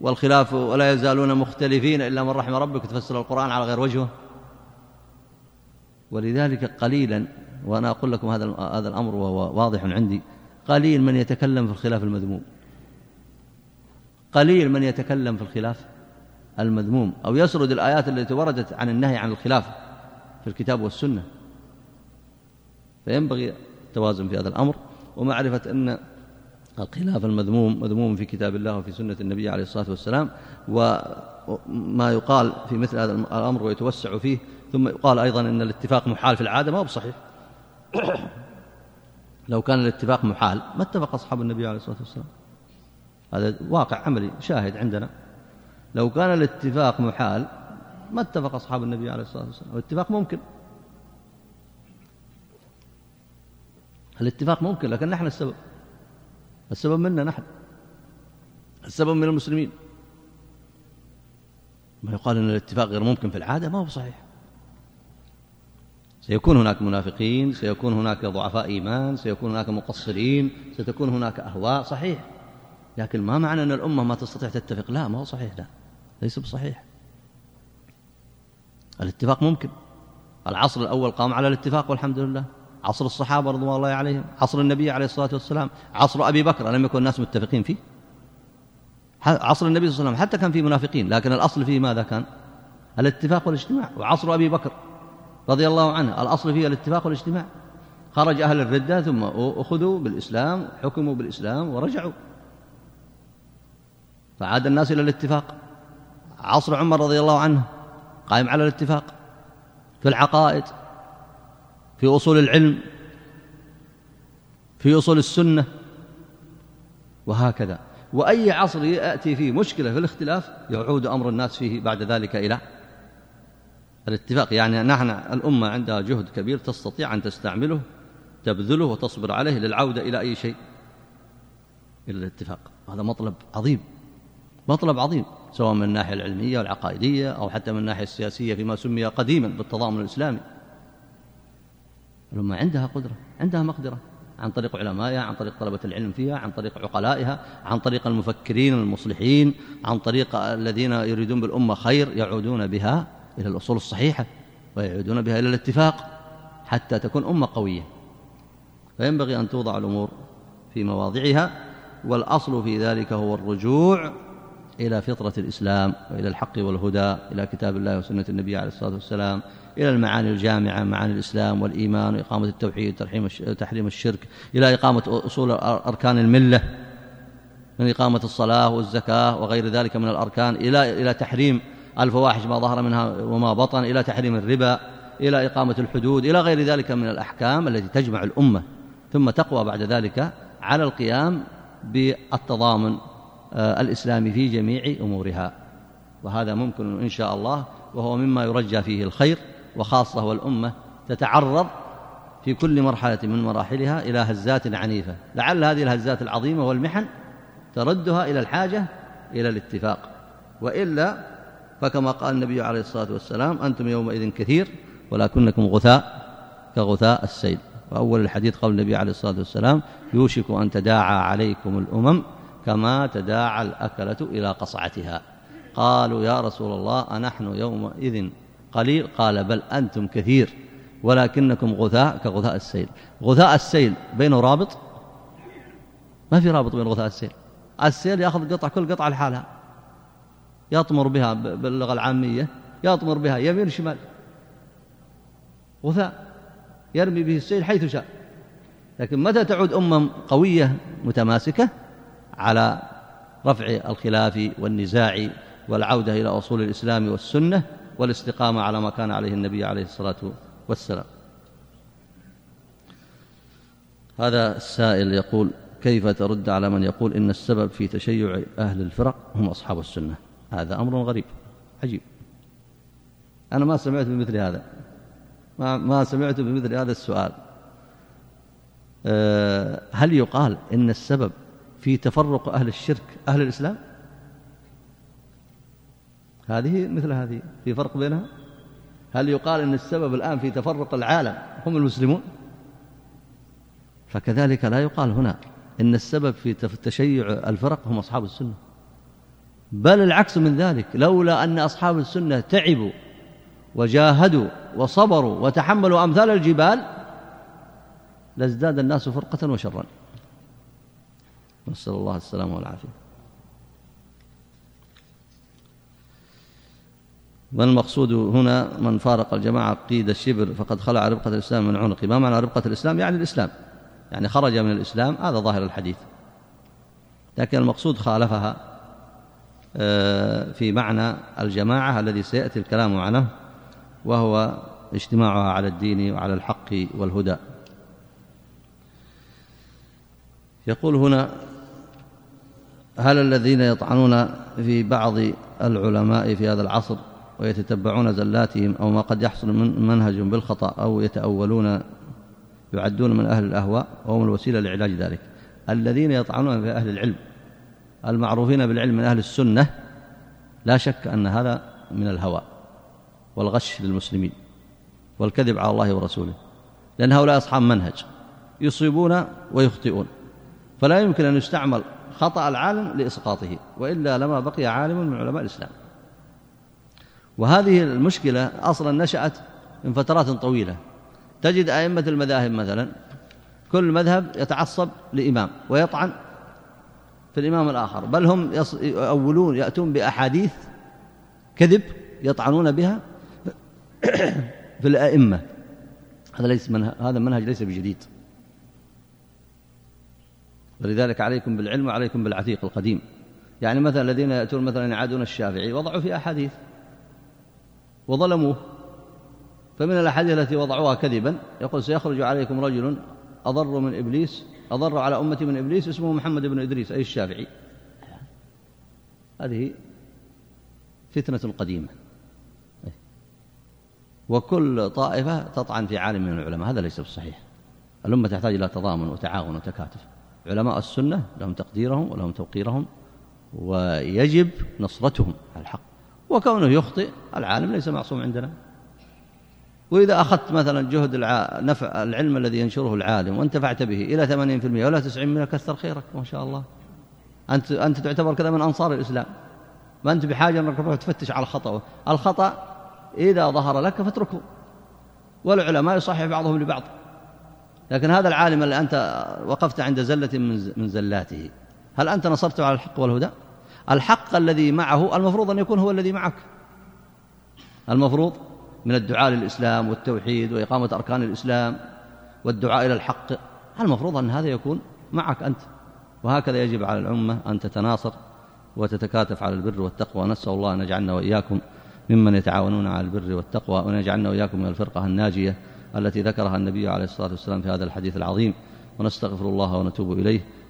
والخلاف ولا يزالون مختلفين إلا من رحم ربك تفسر القرآن على غير وجهه. ولذلك قليلا وأنا أقول لكم هذا هذا الأمر وهو واضح عندي قليل من يتكلم في الخلاف المذموم. قليل من يتكلم في الخلاف المذموم أو يسرد الآيات التي وردت عن النهي عن الخلاف في الكتاب والسنة. فينبغي التوازن في هذا الأمر ومعرفة أن الخلاف المذموم مذموم في كتاب الله وفي سنة النبي عليه الصلاة والسلام وما يقال في مثل هذا الأمر ويتوسع فيه ثم يقال أيضا أن الاتفاق محال في العادة ما هو بصحيح. لو كان الاتفاق محال ما اتفق أصحاب النبي عليه الصلاة والسلام. هذا واقع عملي شاهد عندنا. لو كان الاتفاق محال ما اتفق أصحاب النبي عليه الصلاة والسلام. الاتفاق ممكن. الاتفاق ممكن لكن نحن السبب. السبب منا نحن. السبب من المسلمين. ما يقال أن الاتفاق غير ممكن في العادة ما هو صحيح. سيكون هناك منافقين سيكون هناك ضعفاء إيمان سيكون هناك مقصرين ستكون هناك أهواء صحيح. لكن ما معنى أن الأمة ما تستطيع تتفق؟ لا ما هو صحيح لا. ليس بصحيح. الاتفاق ممكن. العصر الأول قام على الاتفاق والحمد لله. عصر الصحابة رضوان الله عليهم عصر النبي عليه الصلاة والسلام عصر أبي بكر لم يكن الناس متفقين فيه. عصر النبي صلى الله عليه وسلم حتى كان فيه منافقين لكن الأصل فيه ماذا كان؟ الاتفاق والاجتماع. وعصر أبي بكر رضي الله عنه الأصل فيه الاتفاق والاجتماع. خرج أهل الردة ثم أخذوا بالإسلام حكموا بالإسلام ورجعوا. فعاد الناس إلى الاتفاق. عصر عمر رضي الله عنه قائم على الاتفاق. في العقائد. في أصول العلم في أصول السنة وهكذا. وأي عصر يأتي فيه مشكلة في الاختلاف يعود أمر الناس فيه بعد ذلك إلى الاتفاق. يعني نحن الأمة عندها جهد كبير تستطيع أن تستعمله تبذله وتصبر عليه للعودة إلى أي شيء إلى الاتفاق. هذا مطلب عظيم مطلب عظيم سواء من الناحية العلمية والعقائدية أو حتى من الناحية السياسية فيما سمي قديما بالتضامن الإسلامي. الأمة عندها قدرة عندها مقدرة عن طريق علمائها عن طريق طلبة العلم فيها عن طريق عقلائها عن طريق المفكرين المصلحين عن طريق الذين يريدون بالأمة خير يعودون بها إلى الأصول الصحيحة ويعودون بها إلى الاتفاق حتى تكون أمة قوية. فينبغي أن توضع الأمور في مواضعها والأصل في ذلك هو الرجوع إلى فطرة الإسلام وإلى الحق والهدى إلى كتاب الله وسنة النبي عليه الصلاة والسلام إلى المعاني الجامعة معاني الإسلام والإيمان وإقامة التوحيد تحريم الشرك إلى إقامة أصول أركان الملة من إقامة الصلاة والزكاة وغير ذلك من الأركان إلى إلى تحريم الفواحش ما ظهر منها وما بطن إلى تحريم الربا إلى إقامة الحدود إلى غير ذلك من الأحكام التي تجمع الأمة. ثم تقوى بعد ذلك على القيام بالتضامن آه، الإسلامي في جميع أمورها. وهذا ممكن إن شاء الله وهو مما يرجى فيه الخير. وخاصة والأمة تتعرض في كل مرحلة من مراحلها إلى هزات عنيفة. لعل هذه الهزات العظيمة والمحن تردها إلى الحاجة إلى الاتفاق. وإلا فكما قال النبي عليه الصلاة والسلام أنتم يومئذ كثير ولكنكم غثاء كغثاء السيل. وأول الحديث قول النبي عليه الصلاة والسلام يوشك أن تداعى عليكم الأمم كما تداعى الأكلة إلى قصعتها. قالوا يا رسول الله أنحن يومئذ قليل؟ قال بل أنتم كثير ولكنكم غثاء كغثاء السيل. غثاء السيل بينه رابط؟ ما في رابط بين غثاء السيل. السيل يأخذ قطعة كل قطعة لحالها. يطمر بها باللغة العامية يطمر بها يمين شمال غثاء يرمي به السيل حيث شاء. لكن متى تعود أمة قوية متماسكة؟ على رفع الخلاف والنزاع والعودة إلى أصول الإسلام والسنة والاستقامة على ما كان عليه النبي عليه الصلاة والسلام. هذا السائل يقول كيف ترد على من يقول إن السبب في تشيع أهل الفرق هم أصحاب السنة؟ هذا أمر غريب عجيب. أنا ما سمعت بمثل هذا. ما, ما سمعت بمثل هذا السؤال. أه، هل يقال إن السبب في تفرق أهل الشرك أهل الإسلام؟ هذه مثل هذه في فرق بينها؟ هل يقال أن السبب الآن في تفرق العالم هم المسلمون؟ فكذلك لا يقال هنا إن السبب في تشيع الفرق هم أصحاب السنة. بل العكس من ذلك لولا أن أصحاب السنة تعبوا وجاهدوا وصبروا وتحملوا أمثال الجبال لازداد الناس فرقة وشرا. نسأل الله السلامة والعافية. والمقصود هنا من فارق الجماعة قيد الشبر فقد خلع ربقة الإسلام من عنقه. ما معنى ربقة الإسلام؟ يعني الإسلام. يعني خرج من الإسلام هذا ظاهر الحديث. لكن المقصود خالفها آه، في معنى الجماعة الذي سيأتي الكلام عنه وهو اجتماعها على الدين وعلى الحق والهدى. يقول هنا هل الذين يطعنون في بعض العلماء في هذا العصر ويتتبعون زلاتهم أو ما قد يحصل من منهج بالخطأ أو يتأولون يعدون من أهل الأهواء وهم الوسيلة لعلاج ذلك. الذين يطعنون في أهل العلم المعروفين بالعلم من أهل السنة لا شك أن هذا من الهوى والغش للمسلمين والكذب على الله ورسوله. لأن هؤلاء أصحاب منهج يصيبون ويخطئون. فلا يمكن أن يستعمل خطأ العالم لإسقاطه وإلا لما بقي عالم من علماء الإسلام. وهذه المشكلة أصلا نشأت من فترات طويلة. تجد أئمة المذاهب مثلا كل مذهب يتعصب لإمام ويطعن في الإمام الآخر بل هم يؤولون يأتون بأحاديث كذب يطعنون بها في الأئمة. هذا ليس منهج هذا منهج ليس بجديد. ولذلك عليكم بالعلم وعليكم بالعتيق القديم. يعني مثلا الذين يأتون مثلا يعادون الشافعي وضعوا في أحاديث. وظلموه. فمن الأحاديث التي وضعوها كذبا يقول سيخرج عليكم رجل أضر من إبليس أضر على أمتي من إبليس اسمه محمد بن إدريس أي الشافعي. هذه فتنة قديمة. وكل طائفة تطعن في عالم من العلماء هذا ليس بالصحيح الأمة تحتاج إلى تضامن وتعاون وتكاتف. علماء السنة لهم تقديرهم ولهم توقيرهم ويجب نصرتهم على الحق. وكونه يخطئ العالم ليس معصوم عندنا. وإذا أخذت مثلا جهد الع... نفع العلم الذي ينشره العالم وانتفعت به إلى 80% ولا 90% كثر خيرك ما شاء الله. أنت أنت تعتبر كذا من أنصار الإسلام. ما أنت بحاجة أنك تروح تفتش على الخطأ. الخطأ إذا ظهر لك فاتركه. والعلماء يصحح بعضهم لبعض. لكن هذا العالم اللي أنت وقفت عند زلة من زلاته. هل أنت نصرته على الحق والهدى؟ الحق الذي معه المفروض أن يكون هو الذي معك. المفروض من الدعاء للإسلام والتوحيد وإقامة أركان الإسلام والدعاء إلى الحق. المفروض أن هذا يكون معك أنت. وهكذا يجب على الأمة أن تتناصر وتتكاتف على البر والتقوى. نسأل الله أن يجعلنا وإياكم ممن يتعاونون على البر والتقوى وأن يجعلنا وإياكم من الفرقة الناجية التي ذكرها النبي عليه الصلاة والسلام في هذا الحديث العظيم. ونستغفر الله ونتوب إليه.